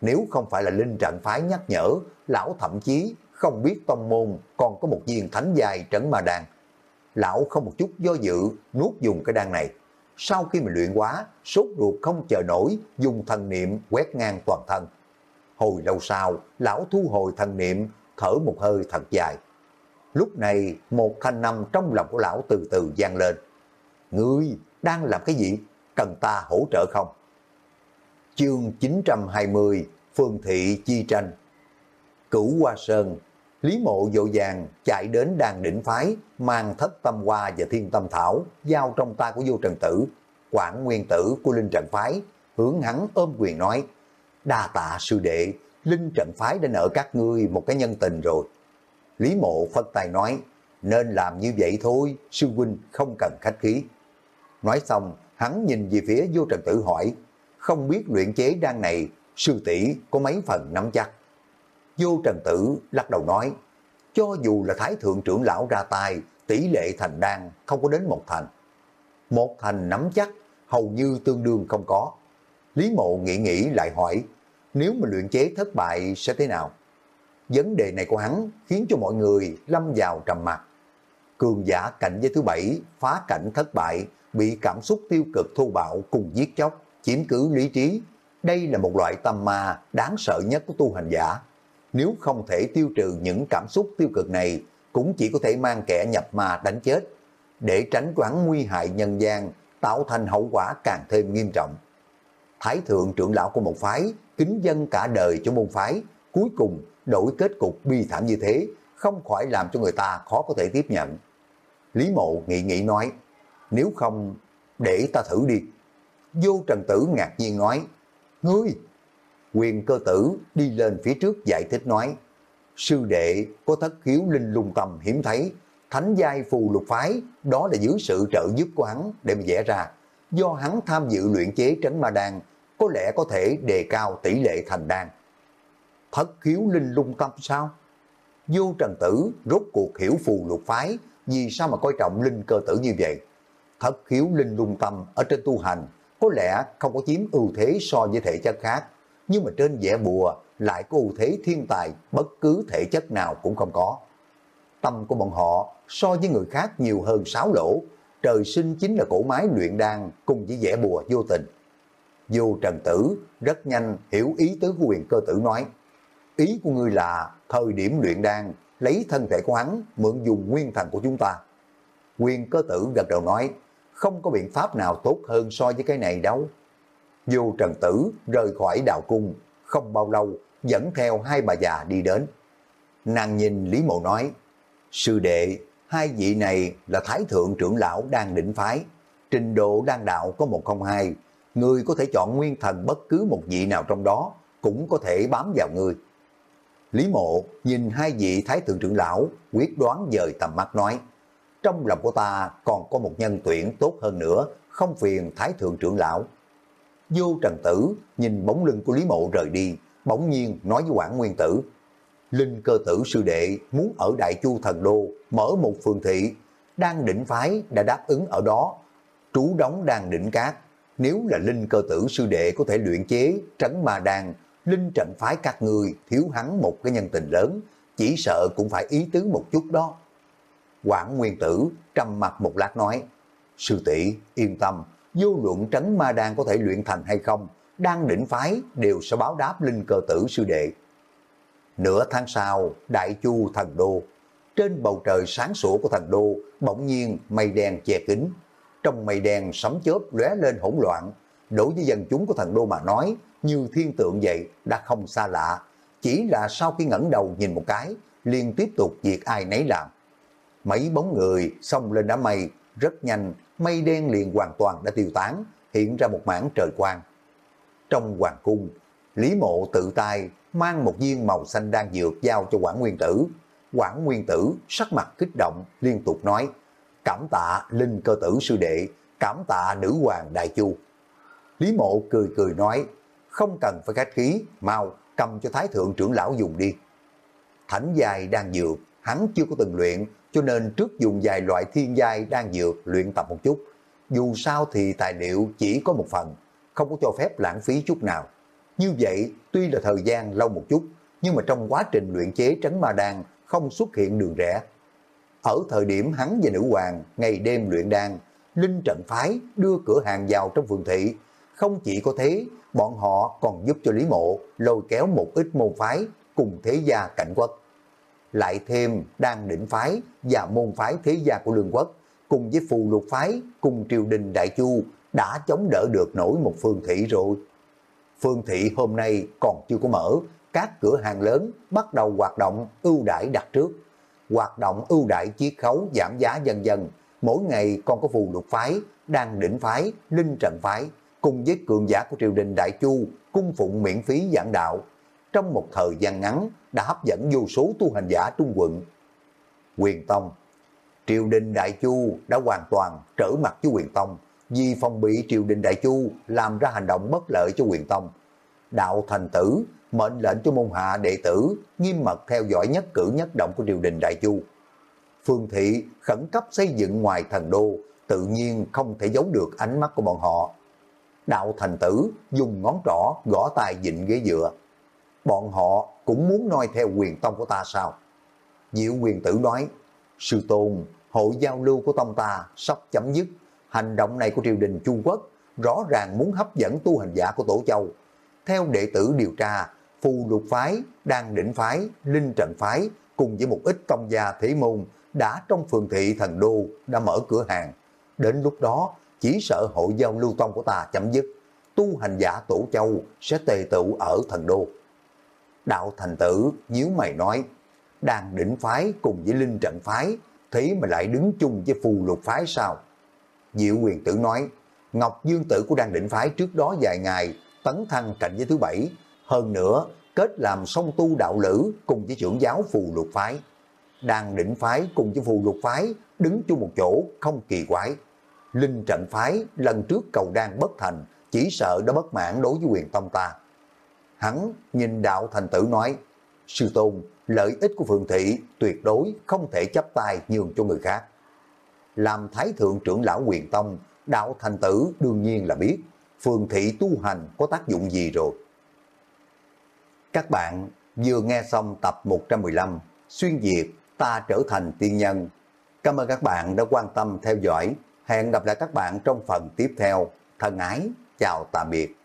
Nếu không phải là linh trận phái nhắc nhở, lão thậm chí không biết tông môn còn có một viên thánh dài trấn mà đan lão không một chút do dự nuốt dùng cái đan này. Sau khi mình luyện quá, sốt ruột không chờ nổi, dùng thần niệm quét ngang toàn thân. Hồi lâu sau, lão thu hồi thần niệm, thở một hơi thật dài. Lúc này, một thanh năm trong lòng của lão từ từ gian lên. Ngươi đang làm cái gì? Cần ta hỗ trợ không? Chương 920 Phương Thị Chi Tranh Cửu Hoa Sơn Lý mộ dội vàng chạy đến đàn đỉnh phái, mang thất tâm hoa và thiên tâm thảo, giao trong tay của vô trần tử, quản nguyên tử của linh trần phái, hướng hắn ôm quyền nói, đa tạ sư đệ, linh trận phái đã nợ các ngươi một cái nhân tình rồi. Lý mộ phân tài nói, nên làm như vậy thôi, sư huynh không cần khách khí. Nói xong, hắn nhìn về phía vô trần tử hỏi, không biết luyện chế đan này, sư tỷ có mấy phần nắm chắc. Vô Trần Tử lắc đầu nói, cho dù là Thái Thượng trưởng lão ra tay, tỷ lệ thành đan không có đến một thành. Một thành nắm chắc, hầu như tương đương không có. Lý mộ nghĩ nghĩ lại hỏi, nếu mà luyện chế thất bại sẽ thế nào? Vấn đề này của hắn khiến cho mọi người lâm vào trầm mặt. Cường giả cảnh giới thứ bảy, phá cảnh thất bại, bị cảm xúc tiêu cực thô bạo cùng giết chóc, chiếm cứ lý trí. Đây là một loại tâm ma đáng sợ nhất của tu hành giả nếu không thể tiêu trừ những cảm xúc tiêu cực này, cũng chỉ có thể mang kẻ nhập ma đánh chết, để tránh quán nguy hại nhân gian, tạo thành hậu quả càng thêm nghiêm trọng. Thái thượng trưởng lão của một phái, kính dân cả đời cho môn phái, cuối cùng đổi kết cục bi thảm như thế, không khỏi làm cho người ta khó có thể tiếp nhận. Lý mộ nghị nghị nói, nếu không, để ta thử đi. Vô trần tử ngạc nhiên nói, Ngươi, quyền cơ tử đi lên phía trước giải thích nói, sư đệ có thất khiếu linh lung tầm hiếm thấy, thánh giai phù lục phái, đó là dưới sự trợ giúp của hắn để mà vẽ ra. Do hắn tham dự luyện chế trấn ma đan, có lẽ có thể đề cao tỷ lệ thành đan. Thất khiếu linh lung tâm sao? Vô trần tử rốt cuộc hiểu phù lục phái, vì sao mà coi trọng linh cơ tử như vậy? Thất khiếu linh lung tâm ở trên tu hành, có lẽ không có chiếm ưu thế so với thể chất khác, nhưng mà trên vẽ bùa lại có ưu thế thiên tài bất cứ thể chất nào cũng không có. Tâm của bọn họ so với người khác nhiều hơn sáu lỗ, trời sinh chính là cổ máy luyện đan cùng với vẽ bùa vô tình. Vô Trần Tử rất nhanh hiểu ý tứ của quyền cơ tử nói, ý của ngươi là thời điểm luyện đan lấy thân thể của hắn mượn dùng nguyên thần của chúng ta. Quyền cơ tử gật đầu nói, không có biện pháp nào tốt hơn so với cái này đâu. Vô Trần Tử rời khỏi đạo cung, không bao lâu dẫn theo hai bà già đi đến. Nàng nhìn Lý Mộ nói, Sư đệ, hai vị này là Thái Thượng trưởng lão đang định phái, trình độ đang đạo có một không hai, người có thể chọn nguyên thần bất cứ một vị nào trong đó, cũng có thể bám vào người. Lý Mộ nhìn hai vị Thái Thượng trưởng lão, quyết đoán dời tầm mắt nói, trong lòng của ta còn có một nhân tuyển tốt hơn nữa, không phiền Thái Thượng trưởng lão. Vô Trần Tử nhìn bóng lưng của Lý Mộ rời đi, bỗng nhiên nói với Quảng Nguyên Tử. Linh cơ tử sư đệ muốn ở Đại Chu Thần Đô mở một phường thị, đang định phái đã đáp ứng ở đó, trú đóng đang định cát. Nếu là Linh cơ tử sư đệ có thể luyện chế trấn ma đàn, Linh trận phái các người thiếu hắn một cái nhân tình lớn, chỉ sợ cũng phải ý tứ một chút đó. Quảng Nguyên Tử trầm mặt một lát nói, sư tỷ yên tâm, vô luận trấn ma đan có thể luyện thành hay không, đang định phái đều sẽ báo đáp linh cơ tử sư đệ. Nửa tháng sau, Đại Chu thần đô. Trên bầu trời sáng sủa của thần đô, bỗng nhiên mây đen che kín. Trong mây đen sấm chớp lóe lên hỗn loạn. Đối với dân chúng của thần đô mà nói, như thiên tượng vậy đã không xa lạ. Chỉ là sau khi ngẩng đầu nhìn một cái, liền tiếp tục việc ai nấy làm. Mấy bóng người xông lên đám mây, rất nhanh, mây đen liền hoàn toàn đã tiêu tán, hiện ra một mảng trời quang. Trong hoàng cung, Lý Mộ tự tay mang một viên màu xanh đang dược giao cho Quảng Nguyên Tử. Quảng Nguyên Tử sắc mặt kích động liên tục nói, cảm tạ linh cơ tử sư đệ, cảm tạ nữ hoàng đại chu. Lý Mộ cười cười nói, không cần phải khách khí, mau cầm cho Thái Thượng trưởng lão dùng đi. thảnh dài đang dược, hắn chưa có từng luyện, cho nên trước dùng vài loại thiên giai đang dược luyện tập một chút. Dù sao thì tài liệu chỉ có một phần, không có cho phép lãng phí chút nào. Như vậy, tuy là thời gian lâu một chút, nhưng mà trong quá trình luyện chế trấn ma đan không xuất hiện đường rẽ. Ở thời điểm hắn và nữ hoàng ngày đêm luyện đan, Linh trận phái đưa cửa hàng vào trong vườn thị. Không chỉ có thế, bọn họ còn giúp cho Lý Mộ lôi kéo một ít môn phái cùng thế gia cảnh quốc. Lại thêm đang đỉnh phái và môn phái thế gia của lương quốc, cùng với phù lục phái, cùng triều đình đại chu đã chống đỡ được nổi một phương thị rồi. Phương thị hôm nay còn chưa có mở, các cửa hàng lớn bắt đầu hoạt động ưu đãi đặt trước. Hoạt động ưu đãi chiết khấu giảm giá dần dần, mỗi ngày còn có phù lục phái, đang đỉnh phái, linh trận phái, cùng với cường giả của triều đình Đại Chu, cung phụng miễn phí giảng đạo. Trong một thời gian ngắn đã hấp dẫn vô số tu hành giả trung quận. Quyền Tông Triều đình Đại Chu đã hoàn toàn trở mặt với Quyền Tông, vì phòng bị triều đình Đại Chu làm ra hành động bất lợi cho quyền tông. Đạo thành tử mệnh lệnh cho môn hạ đệ tử nghiêm mật theo dõi nhất cử nhất động của triều đình Đại Chu. Phương thị khẩn cấp xây dựng ngoài thần đô, tự nhiên không thể giấu được ánh mắt của bọn họ. Đạo thành tử dùng ngón trỏ gõ tay dịnh ghế dựa. Bọn họ cũng muốn noi theo quyền tông của ta sao? Diệu quyền tử nói, sư tôn, hội giao lưu của tông ta sắp chấm dứt, hành động này của triều đình Trung Quốc rõ ràng muốn hấp dẫn tu hành giả của Tổ Châu. Theo đệ tử điều tra, phù lục phái, đan đỉnh phái, linh trận phái cùng với một ít công gia thế môn đã trong phường thị thần đô đã mở cửa hàng. Đến lúc đó, chỉ sợ hội giao lưu tông của ta chấm dứt, tu hành giả Tổ Châu sẽ tề tụ ở thần đô. Đạo thành tử nhíu mày nói, đàn đỉnh phái cùng với linh trận phái, thế mà lại đứng chung với phù lục phái sao? Diệu quyền tử nói, Ngọc Dương tử của đan định phái trước đó vài ngày tấn thăng cạnh với thứ bảy, hơn nữa kết làm song tu đạo lữ cùng với trưởng giáo phù lục phái. Đan định phái cùng với phù lục phái đứng chung một chỗ không kỳ quái. Linh trận phái lần trước cầu đan bất thành, chỉ sợ đã bất mãn đối với quyền tông ta. Hắn nhìn đạo thành tử nói, sư tôn, lợi ích của phường thị tuyệt đối không thể chấp tay nhường cho người khác làm thái thượng trưởng lão quyền tông, đạo thành tử đương nhiên là biết phường thị tu hành có tác dụng gì rồi. Các bạn vừa nghe xong tập 115 Xuyên diệt ta trở thành tiên nhân. Cảm ơn các bạn đã quan tâm theo dõi. Hẹn gặp lại các bạn trong phần tiếp theo. Thân ái, chào tạm biệt.